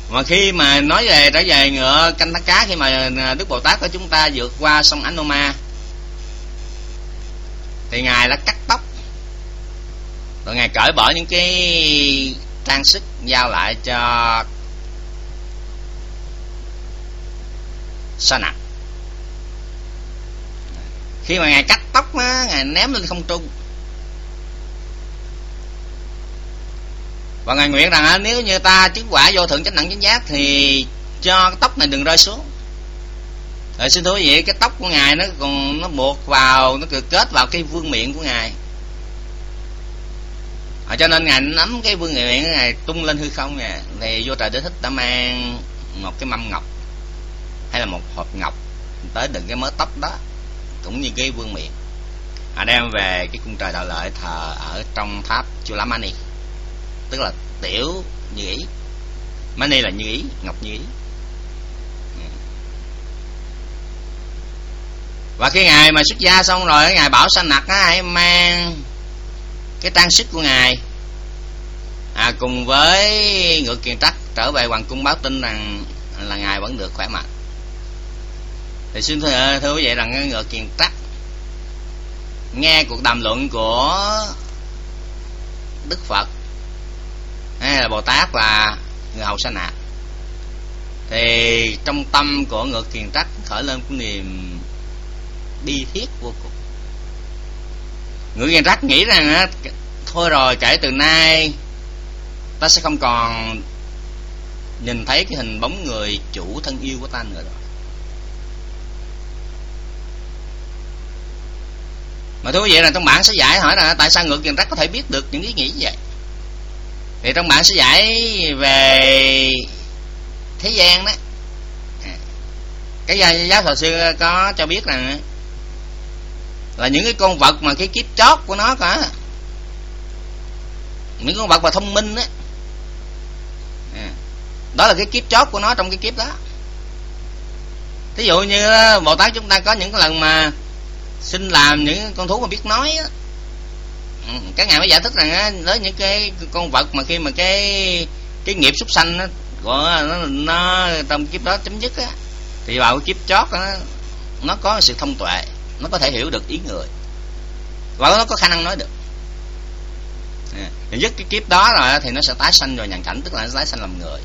Mà khi mà nói về trở về ngựa canh thác cá khi mà à, Đức Bồ Tát của chúng ta vượt qua sông Anoma thì ngài đã cắt tóc. Rồi ngài cởi bỏ những cái trang sức giao lại cho sa nặng khi mà ngài cắt tóc á ngài ném lên không trung. Và ngài nguyện rằng à, nếu như ta chứng quả vô thượng chánh đẳng chánh giác thì cho cái tóc này đừng rơi xuống. Rồi xin thưa quý vị cái tóc của ngài nó còn nó buộc vào nó kết vào cái vương miệng của ngài. À, cho nên ngài nắm cái vương miệng ngài tung lên hư không nè. Thì vô trời đế thích đã mang một cái mâm ngọc hay là một hộp ngọc tới đựng cái mớ tóc đó cũng như cái vương miệng. à, đem về cái cung trời đạo lợi thờ ở trong tháp Chulamani Mani tức là tiểu như ý. Mani là như ý ngọc như ý. Ừ. Và khi ngài mà xuất gia xong rồi ngài bảo sanh nặc á hãy mang cái trang sức của ngài. À, cùng với ngựa kiền trắc trở về hoàng cung báo tin rằng là ngài vẫn được khỏe mạnh. Thì xin thưa, thưa quý vị rằng cái ngựa kiền trắc nghe cuộc đàm luận của đức phật hay là bồ tát là người hậu sa nạp thì trong tâm của ngược thiền trắc khởi lên cái niềm bi thiết vô cùng. Ngược thiền trắc nghĩ rằng thôi rồi, kể từ nay ta sẽ không còn nhìn thấy cái hình bóng người chủ thân yêu của ta nữa rồi. Mà thưa quý vị, là trong bản sẽ giải hỏi là tại sao ngược thiền trắc có thể biết được những ý nghĩ như vậy? Thì trong bản sẽ giải về thế gian đó. À. Cái giáo, giáo sư xưa có cho biết rằng là những cái con vật mà cái kiếp chót của nó cả những con vật mà thông minh đó à. đó là cái kiếp chót của nó trong cái kiếp đó. Thí dụ như bồ tát chúng ta có những cái lần mà xin làm những con thú mà biết nói đó, các ngài mới giải thích rằng á với những cái con vật mà khi mà cái cái nghiệp súc sanh nó của nó, nó trong kiếp đó chấm dứt á thì vào kiếp chót đó, nó có sự thông tuệ nó có thể hiểu được ý người. Và nó có khả năng nói được. À, thì dứt cái kiếp đó rồi thì nó sẽ tái sanh rồi nhàn cảnh tức là nó tái sanh làm người.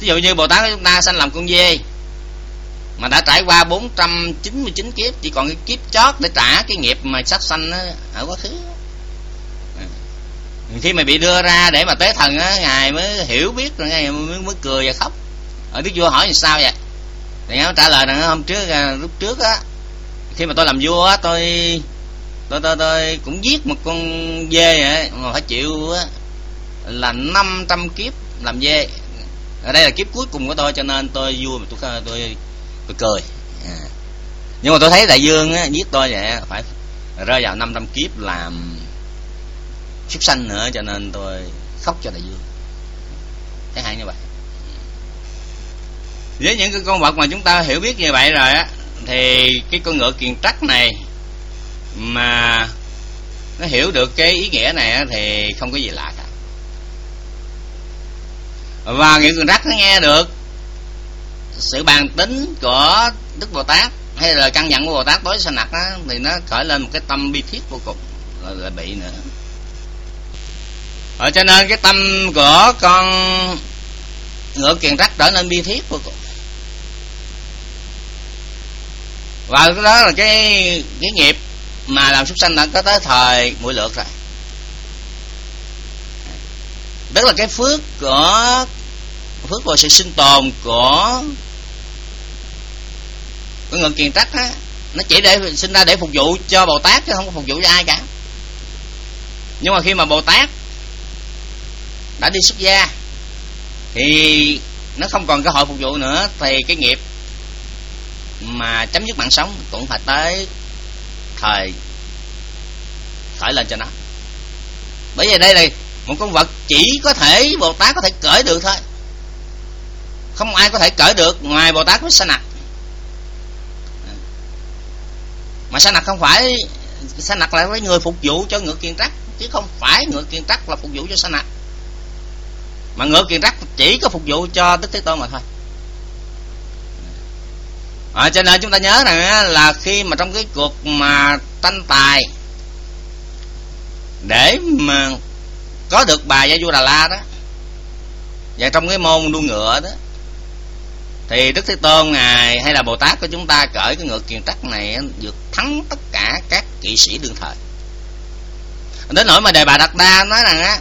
Ví dụ như bồ tát của chúng ta sanh làm con dê mà đã trải qua 499 kiếp chỉ còn cái kiếp chót để trả cái nghiệp mà sát sanh ở quá khứ. À. khi mà bị đưa ra để mà tế thần á ngài mới hiểu biết rồi ngài mới, mới cười và khóc. Ở đức vua hỏi thì sao vậy? Thì ngài trả lời rằng hôm trước à, lúc trước á khi mà tôi làm vua á tôi tôi tôi tôi cũng giết một con dê vậy mà phải chịu á là 500 kiếp làm dê. Ở đây là kiếp cuối cùng của tôi cho nên tôi vua mà tôi tôi tôi cười. À. nhưng mà tôi thấy đại dương á, giết tôi vậy phải rơi vào 500 kiếp làm súc sanh nữa cho nên tôi khóc cho đại dương. Thấy hay như vậy. Với những cái con vật mà chúng ta hiểu biết như vậy rồi á thì cái con ngựa kiền trắc này mà nó hiểu được cái ý nghĩa này á, thì không có gì lạ cả. Và ngựa kiền trắc nó nghe được sự bàn tính của đức bồ tát hay là căn dặn của bồ tát tối sa nặc đó, thì nó khởi lên một cái tâm bi thiết vô cùng là, là bị nữa. Ở cho nên cái tâm của con ngựa kiền rắc trở nên bi thiết vô cùng. Và cái đó là cái cái nghiệp mà làm súc sanh đã có tới thời mũi lượt rồi. Tức là cái phước của phước của sự sinh tồn của của người kiền trắc á, nó chỉ để sinh ra để phục vụ cho bồ tát chứ không có phục vụ cho ai cả. Nhưng mà khi mà bồ tát đã đi xuất gia, thì nó không còn cơ hội phục vụ nữa, thì cái nghiệp mà chấm dứt mạng sống cũng phải tới thời, khởi lên cho nó. Bởi vì đây này một con vật chỉ có thể bồ tát có thể cởi được thôi. Không ai có thể cởi được ngoài bồ tát với sa nặc mà sa nặc không phải sa nặc là cái người phục vụ cho ngựa kiền trắc chứ không phải ngựa kiền trắc là phục vụ cho sa nặc. Mà ngựa kiền trắc chỉ có phục vụ cho đức thế tôn mà thôi. À, cho nên chúng ta nhớ rằng là khi mà trong cái cuộc mà tranh tài để mà có được bà gia vua đà la đó và trong cái môn đua ngựa đó thì đức thế tôn, ngài hay là bồ tát của chúng ta cởi cái ngựa kiền trắc này vượt thắng tất cả các kỵ sĩ đương thời. Đến nỗi mà đề bà đặt đa nói rằng á,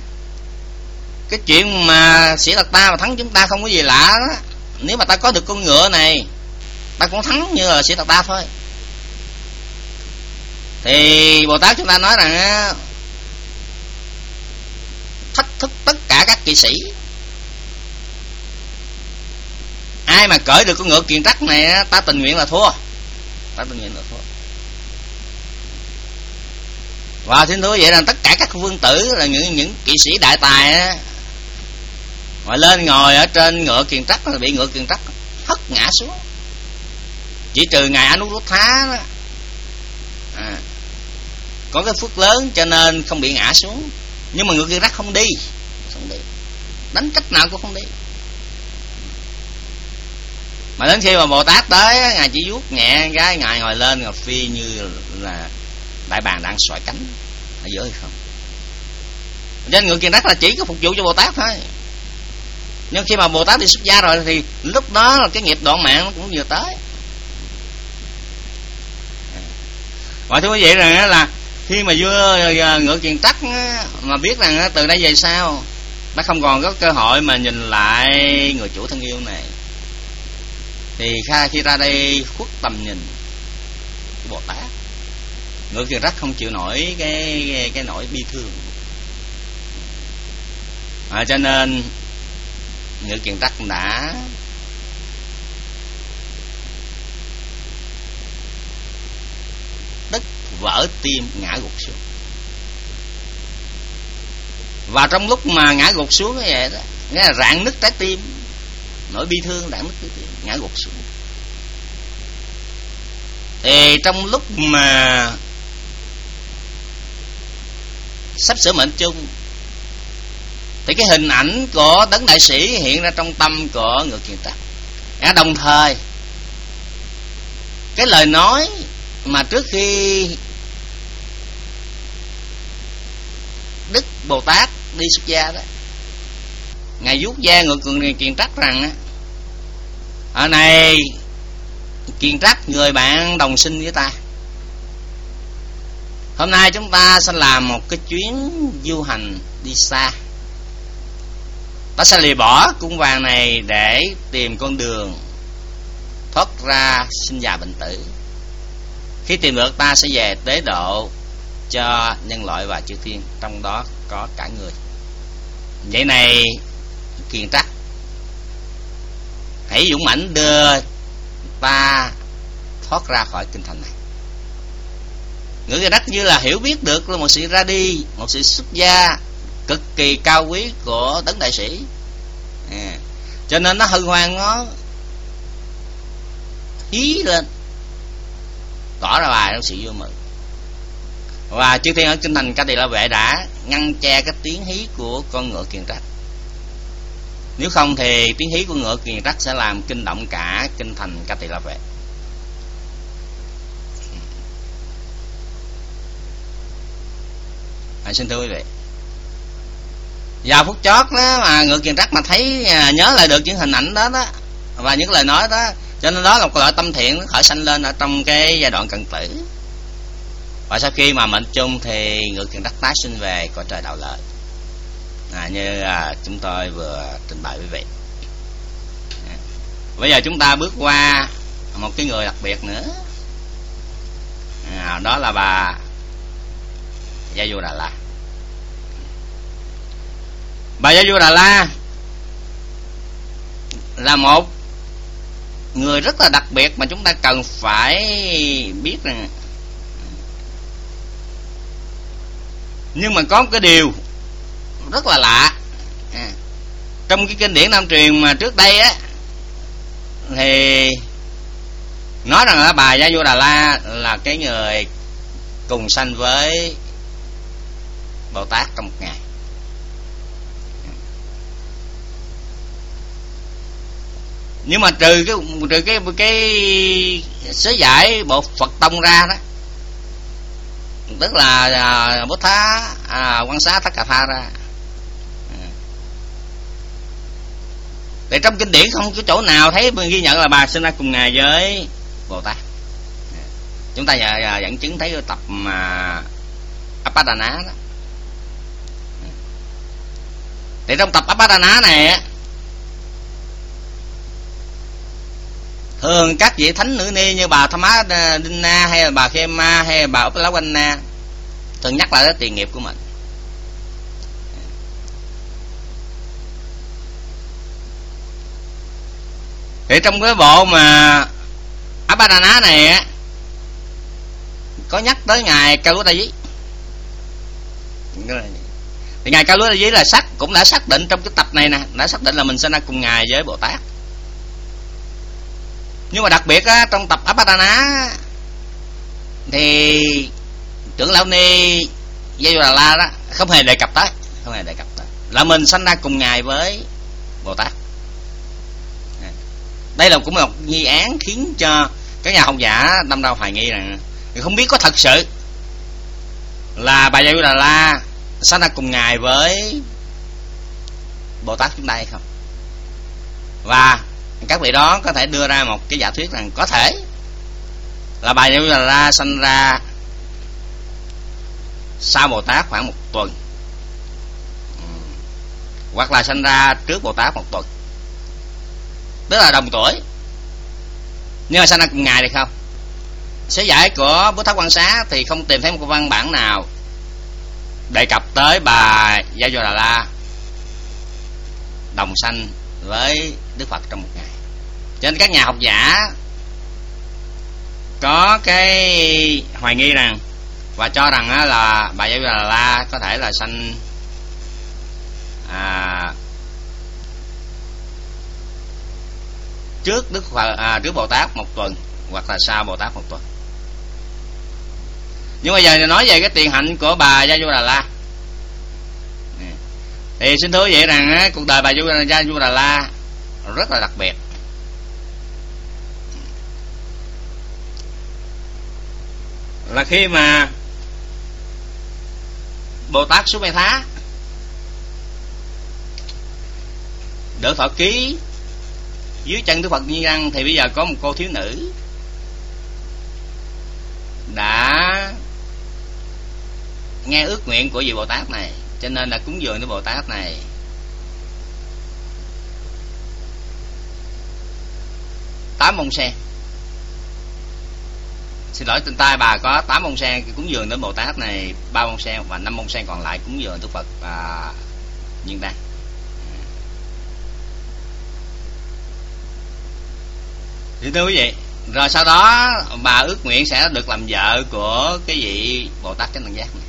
cái chuyện mà sĩ đặt ta mà thắng chúng ta không có gì lạ đó nếu mà ta có được con ngựa này, ta cũng thắng như là sĩ đặt ta thôi. Thì bồ tát chúng ta nói rằng á, thách thức tất cả các kỵ sĩ. Ai mà cởi được con ngựa kiền trắc này ta tình nguyện là thua. Ta tình nguyện là thua. Và xin thưa vậy là tất cả các vương tử là những những kỵ sĩ đại tài á mà lên ngồi ở trên ngựa kiền trắc là bị ngựa kiền trắc hất ngã xuống. Chỉ trừ ngài thá đó. À, có cái phước lớn cho nên không bị ngã xuống. Nhưng mà ngựa kiền trắc không đi không đi. Đánh cách nào cũng không đi mà đến khi mà bồ tát tới ngài chỉ vuốt nhẹ cái ngài ngồi lên ngồi phi như là đại bàng đang xoài cánh. Ở giữa hay không? Nên người kiền đắc là chỉ có phục vụ cho bồ tát thôi. Nhưng khi mà bồ tát đi xuất gia rồi thì lúc đó là cái nghiệp đoạn mạng nó cũng vừa tới. Và thưa quý vị rằng là khi mà vua ờ, ngựa kiền tắc mà biết rằng từ đây về sau, nó không còn có cơ hội mà nhìn lại người chủ thân yêu này thì khi ra đây khuất tầm nhìn. Của bồ tát. Ngựa kiền rắc không chịu nổi cái cái, cái nỗi bi thương. À, cho nên ngựa kiền rắc đã đất vỡ tim ngã gục xuống. Và trong lúc mà ngã gục xuống như vậy đó nghĩa là rạn nứt trái tim nỗi bi thương đã mất ngã gục xuống. Thì trong lúc mà sắp sửa mệnh chung thì cái hình ảnh của tấn đại sĩ hiện ra trong tâm của người kiền tắc. À, đồng thời cái lời nói mà trước khi đức bồ tát đi xuất gia đó ngài vuốt da người cường kiền trắc rằng ở này kiên trắc người bạn đồng sinh với ta. Hôm nay chúng ta sẽ làm một cái chuyến du hành đi xa. Ta sẽ lìa bỏ cung vàng này để tìm con đường thoát ra sinh già bệnh tử. Khi tìm được, ta sẽ về tế độ cho nhân loại và chư thiên, trong đó có cả người. Vậy này, kiền trắc hãy dũng mãnh đưa ta thoát ra khỏi kinh thành này. Người cái đất như là hiểu biết được là một sự ra đi một sự xuất gia cực kỳ cao quý của tấn đại sĩ. À, cho nên nó hân hoan nó hí lên tỏ ra bài trong sự vui mừng. Và chư thiên ở kinh thành ca tỳ la vệ đã ngăn che cái tiếng hí của con ngựa kiền trạch nếu không thì tiếng hí của ngựa kiền trắc sẽ làm kinh động cả kinh thành ca tỳ la vệ. À, xin thưa quý vị. Vào phút chót đó mà ngựa kiền trắc mà thấy à, nhớ lại được những hình ảnh đó đó và những lời nói đó cho nên đó là một loại tâm thiện nó khởi sanh lên ở trong cái giai đoạn cận tử. Và sau khi mà mệnh chung thì ngựa kiền trắc tái sinh về cõi trời đạo lợi à, như à, chúng tôi vừa trình bày quý vị. Bây giờ chúng ta bước qua một cái người đặc biệt nữa. À, đó là bà gia du đà la. Bà gia du đà la là một người rất là đặc biệt mà chúng ta cần phải biết rằng. Nhưng mà có một cái điều rất là lạ. À, trong cái kinh điển nam truyền mà trước đây á thì nói rằng là bà gia vô đà la là cái người cùng sanh với bồ tát trong một ngày. Nhưng mà trừ cái trừ cái cái sớ giải bộ phật tông ra đó tức là à, bố thá à, quan sát tất cả tha ra tại trong kinh điển không có chỗ nào thấy ghi nhận là bà sinh ra cùng ngày với bồ tát. Chúng ta giờ, dẫn chứng thấy tập mà apadana đó. Thì trong tập apadana này thường các vị thánh nữ ni như bà tham á ờ, đinh na hay là bà khema hay là bà úc quanh na thường nhắc lại cái tiền nghiệp của mình. Thì trong cái bộ mà Abadana này á có nhắc tới ngài Cao Lúa Đa Dí thì ngài Cao Lúa Đa Dí là xác cũng đã xác định trong cái tập này nè đã xác định là mình sẽ ra cùng ngài với Bồ Tát. Nhưng mà đặc biệt á, trong tập Abadana thì trưởng lão ni Dây Đà La đó không hề đề cập tới không hề đề cập tới là mình sanh ra cùng ngài với Bồ Tát đây là cũng một nghi án khiến cho các nhà học giả đâm đau hoài nghi rằng không biết có thật sự là bà Gia Đà La sanh ra cùng ngài với Bồ Tát chúng ta hay không? Và các vị đó có thể đưa ra một cái giả thuyết rằng có thể là bà Gia Đà La sanh ra sau Bồ Tát khoảng một tuần. Hoặc là sanh ra trước Bồ Tát một tuần tức là đồng tuổi. Nhưng mà sanh ra cùng ngày thì không? Sẽ giải của Bố Tháp Quan Xá thì không tìm thấy một văn bản nào đề cập tới bà Gia Do Đà La đồng sanh với Đức Phật trong một ngày. Cho nên các nhà học giả có cái hoài nghi rằng và cho rằng là bà Gia Do Đà La có thể là sanh à, trước Đức Phật à, trước Bồ Tát một tuần hoặc là sau Bồ Tát một tuần. Nhưng bây giờ nói về cái tiền hạnh của bà Gia Du Đà La thì xin thưa vậy rằng cuộc đời bà Gia Du Đà La rất là đặc biệt. Là khi mà Bồ Tát xuống Mê Thá đỡ thọ ký dưới chân Đức Phật Như Lăng thì bây giờ có một cô thiếu nữ đã nghe ước nguyện của vị Bồ Tát này cho nên đã cúng dường với Bồ Tát này. Tám bông sen. Xin lỗi tên tai bà có tám bông sen cúng dường đến Bồ Tát này ba bông sen và năm bông sen còn lại cúng dường Đức Phật à, Nhiên Đăng. Thì thưa quý vị, rồi sau đó bà ước nguyện sẽ được làm vợ của cái vị bồ tát chánh đẳng giác này.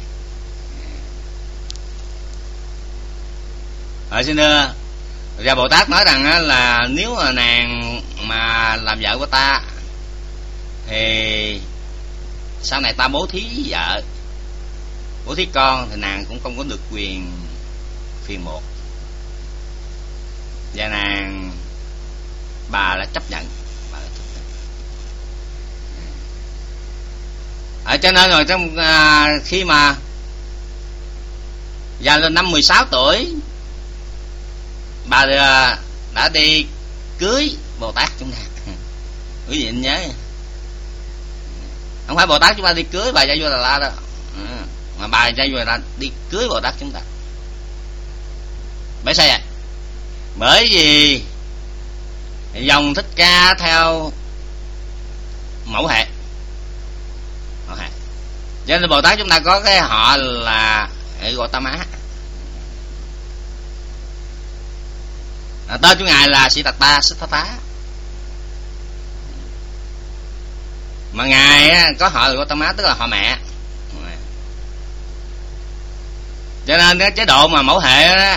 Rồi xin thưa, và bồ tát nói rằng là nếu mà nàng mà làm vợ của ta, thì sau này ta bố thí vợ, bố thí con thì nàng cũng không có được quyền phiền một và nàng, bà đã chấp nhận. À, cho nên rồi trong à, khi mà già lên năm 16 tuổi bà à, đã đi cưới Bồ Tát chúng ta. Quý vị nhớ. Không phải Bồ Tát chúng ta đi cưới bà Gia Vua Đà La đó ừ. mà bà Gia Vua Đà La đi cưới Bồ Tát chúng ta. Bởi sao vậy? Bởi vì dòng thích ca theo mẫu hệ mẫu hệ cho nên bồ tát chúng ta có cái họ là Gautama à, tên của ngài là Siddhartha Siddhartha mà ngài có họ là Gautama tức là họ mẹ. Cho nên cái chế độ mà mẫu hệ đó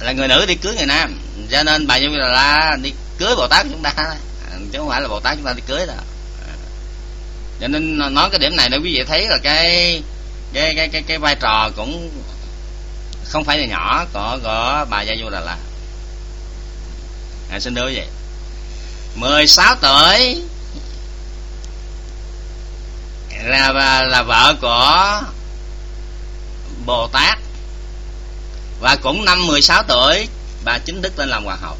là người nữ đi cưới người nam. Cho nên bà như là đi cưới bồ tát của chúng ta. Chứ không phải là bồ tát chúng ta đi cưới đâu cho nên nói cái điểm này để quý vị thấy là cái cái cái cái, cái vai trò cũng không phải là nhỏ của của bà gia du đà là à, dạ, xin đưa vậy 16 tuổi là là vợ của Bồ Tát. Và cũng năm 16 tuổi bà chính thức lên làm hoàng hậu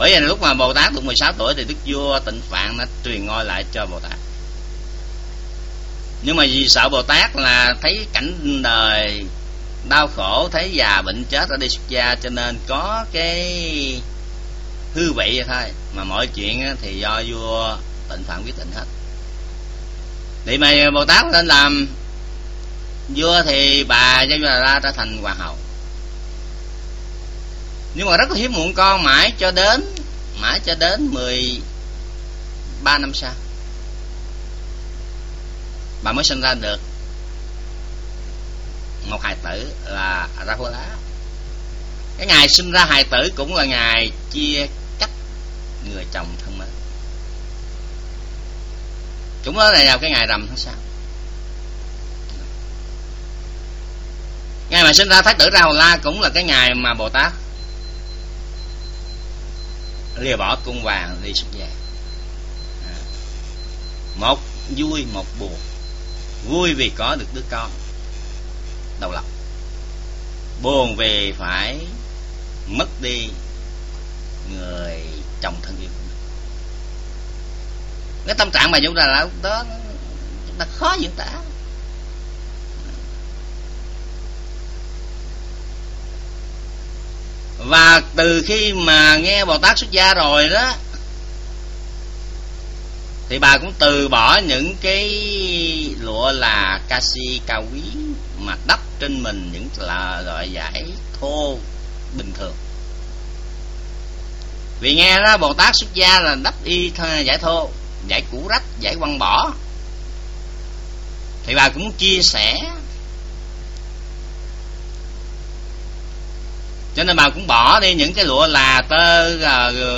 bởi vì lúc mà Bồ Tát tuổi 16 tuổi thì Đức Vua Tịnh Phạn đã truyền ngôi lại cho Bồ Tát. Nhưng mà vì sợ Bồ Tát là thấy cảnh đời đau khổ, thấy già bệnh chết ở đi xuất gia cho nên có cái hư vị vậy thôi. Mà mọi chuyện thì do vua Tịnh Phạn quyết định hết. Thì mà Bồ Tát lên làm vua thì bà Gia ra trở thành hoàng hậu nhưng mà rất là hiếm muộn con, mãi cho đến, mãi cho đến 13 năm sau. Bà mới sinh ra được một hài tử là ra hoa lá cái ngày sinh ra hài tử cũng là ngày chia cắt người chồng thân mến. Chúng nó là vào cái ngày rằm tháng sáu. Ngày mà sinh ra thái tử ra hồ la cũng là cái ngày mà bồ tát lìa bỏ cung vàng đi xuất gia à. một vui, một buồn. Vui vì có được đứa con. Đầu lòng buồn vì phải mất đi người chồng thân yêu cái tâm trạng mà chúng ta là đó chúng ta khó diễn tả. Và từ khi mà nghe bồ tát xuất gia rồi đó, thì bà cũng từ bỏ những cái lụa là ca si cao quý mà đắp trên mình những là loại giải thô bình thường. Vì nghe đó bồ tát xuất gia là đắp y giải thô, giải cũ rách, giải quăng bỏ, thì bà cũng chia sẻ cho nên bà cũng bỏ đi những cái lụa là tơ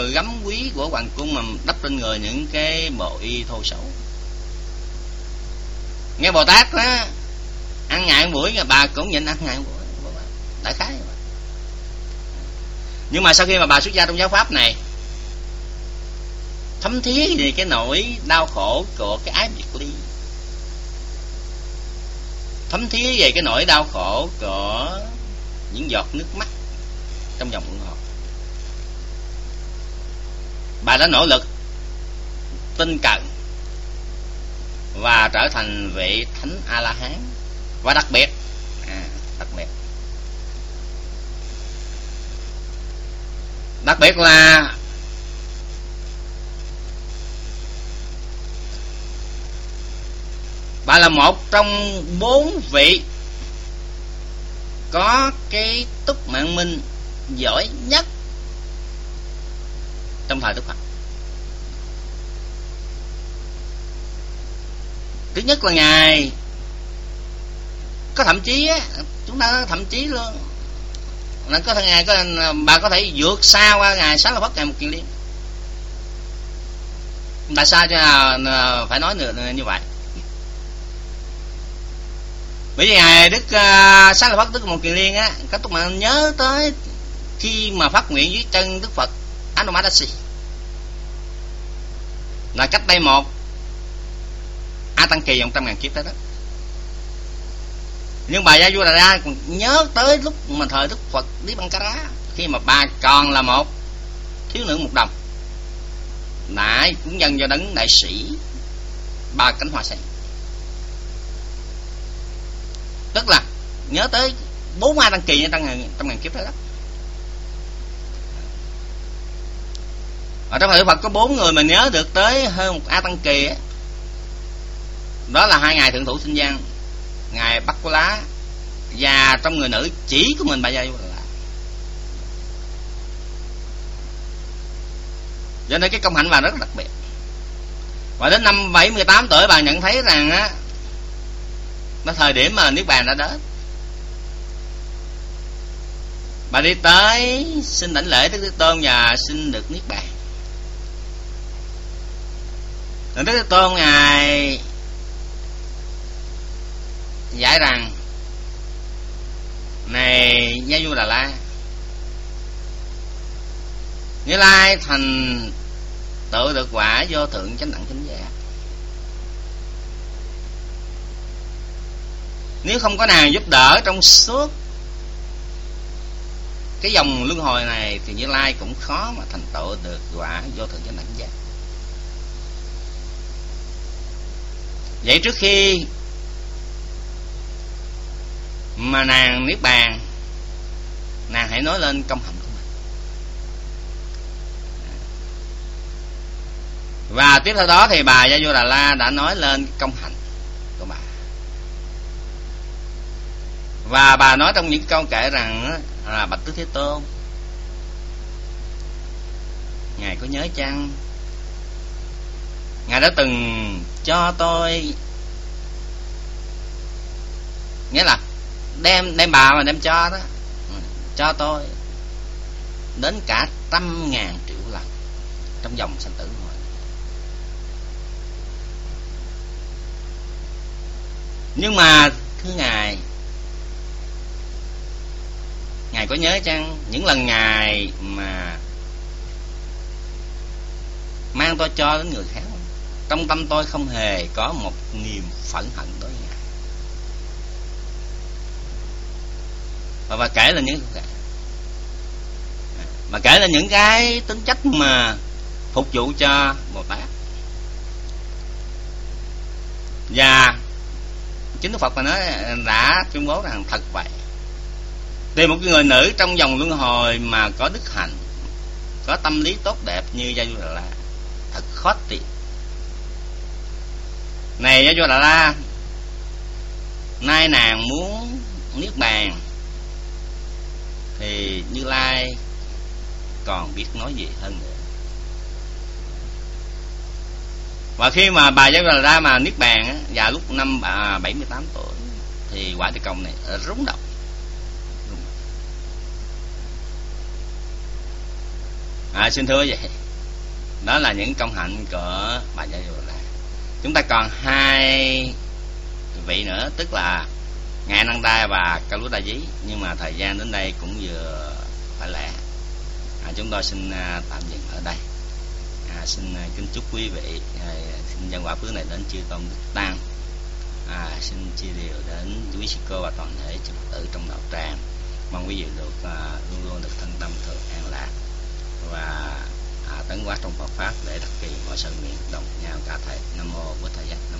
gấm quý của hoàng cung mà đắp lên người những cái bộ y thô xấu. Nghe bồ tát á ăn ngại buổi bà cũng nhịn ăn ngại buổi. Đại khái nhưng mà sau khi mà bà xuất gia trong giáo pháp này, thấm thía về cái nỗi đau khổ của cái ái biệt ly. Thấm thía về cái nỗi đau khổ của những giọt nước mắt trong dòng ủng hộ bà đã nỗ lực tinh cần và trở thành vị thánh a la hán và đặc biệt à, đặc biệt. Đặc biệt là bà là một trong bốn vị có cái túc mạng minh giỏi nhất trong thời Đức Phật. Thứ nhất là ngài. Có thậm chí á, chúng ta thậm chí luôn. Là có thể ngài có, bà có thể vượt xa qua ngài sáng là phát ngài một kiền liên. Tại sao cho à, phải nói như vậy? Bởi vì ngài đức à, sáng là phát đức một kiền liên á các túc mà nhớ tới khi mà phát nguyện dưới chân Đức Phật Anumadasi là cách đây một, A Tăng Kỳ một trăm ngàn kiếp tới đó. Nhưng bà Gia Vua Đà Ra còn nhớ tới lúc mà thời Đức Phật đi Băng Cá khi mà bà còn là một thiếu nữ một đồng. Nãy cũng dân do đấng đại sĩ ba cánh hoa sen. Tức là nhớ tới bốn a tăng kỳ trong ngàn trong ngàn kiếp trái đó. Ở trong thời Phật có bốn người mà nhớ được tới hơn một a tăng kỳ ấy. đó là hai ngài thượng thủ sinh gian ngài bắc cô lá. Và trong người nữ chỉ của mình bà gia là cho nên cái công hạnh bà rất đặc biệt. Và đến năm 78 tuổi bà nhận thấy rằng á, nó thời điểm mà niết bàn đã đến. Bà đi tới xin đảnh lễ đức thế tôn và xin được niết bàn đức thế tôn ngài giải rằng, này gia du đà la như lai thành tự được quả vô thượng chánh đẳng chánh giác. Nếu không có nàng giúp đỡ trong suốt cái dòng luân hồi này, thì như lai cũng khó mà thành tựu được quả vô thượng chánh đẳng giác. Vậy trước khi mà nàng niết bàn, nàng hãy nói lên công hạnh của mình. Và tiếp theo đó thì bà gia vô đà la đã nói lên công hạnh của bà. Và bà nói trong những câu kể rằng là bạch tứ thế tôn, ngài có nhớ chăng ngài đã từng cho tôi nghĩa là đem đem bà mà đem cho đó. Ừ, cho tôi đến cả trăm ngàn triệu lần trong dòng sanh tử rồi nhưng mà thưa ngài ngài có nhớ chăng những lần ngài mà mang tôi cho đến người khác? Trong tâm tôi không hề có một niềm phẫn hận đối với ngài. Và, và kể là những mà kể là những cái tính chất mà phục vụ cho bồ tát. Và chính đức phật mà nói đã tuyên bố rằng thật vậy. Tìm một người nữ trong dòng luân hồi mà có đức hạnh có tâm lý tốt đẹp như gia du là thật khó tìm này giáo du đà la. Nay nàng muốn niết bàn. Thì như lai còn biết nói gì hơn nữa. Và khi mà bà giáo đà la mà niết bàn á, và lúc năm bà 78 tuổi thì quả địa công này rúng động. À, xin thưa vậy đó là những công hạnh của bà giáo đà la chúng ta còn hai vị nữa tức là ngài năng đa và ca lúa đa dí nhưng mà thời gian đến đây cũng vừa phải lẽ. À, chúng tôi xin à, tạm dừng ở đây. À, xin à, kính chúc quý vị à, xin dân quả phước này đến chư tôn đức tăng. À, xin chia điều đến quý sư cô và toàn thể chư tử trong đạo tràng. Mong quý vị được à, luôn luôn được thân tâm thường an lạc. Và à, tấn quá trong Phật pháp để đặc kỳ mọi sự nguyện đồng nhau cả thể nam mô bổn thầy giác.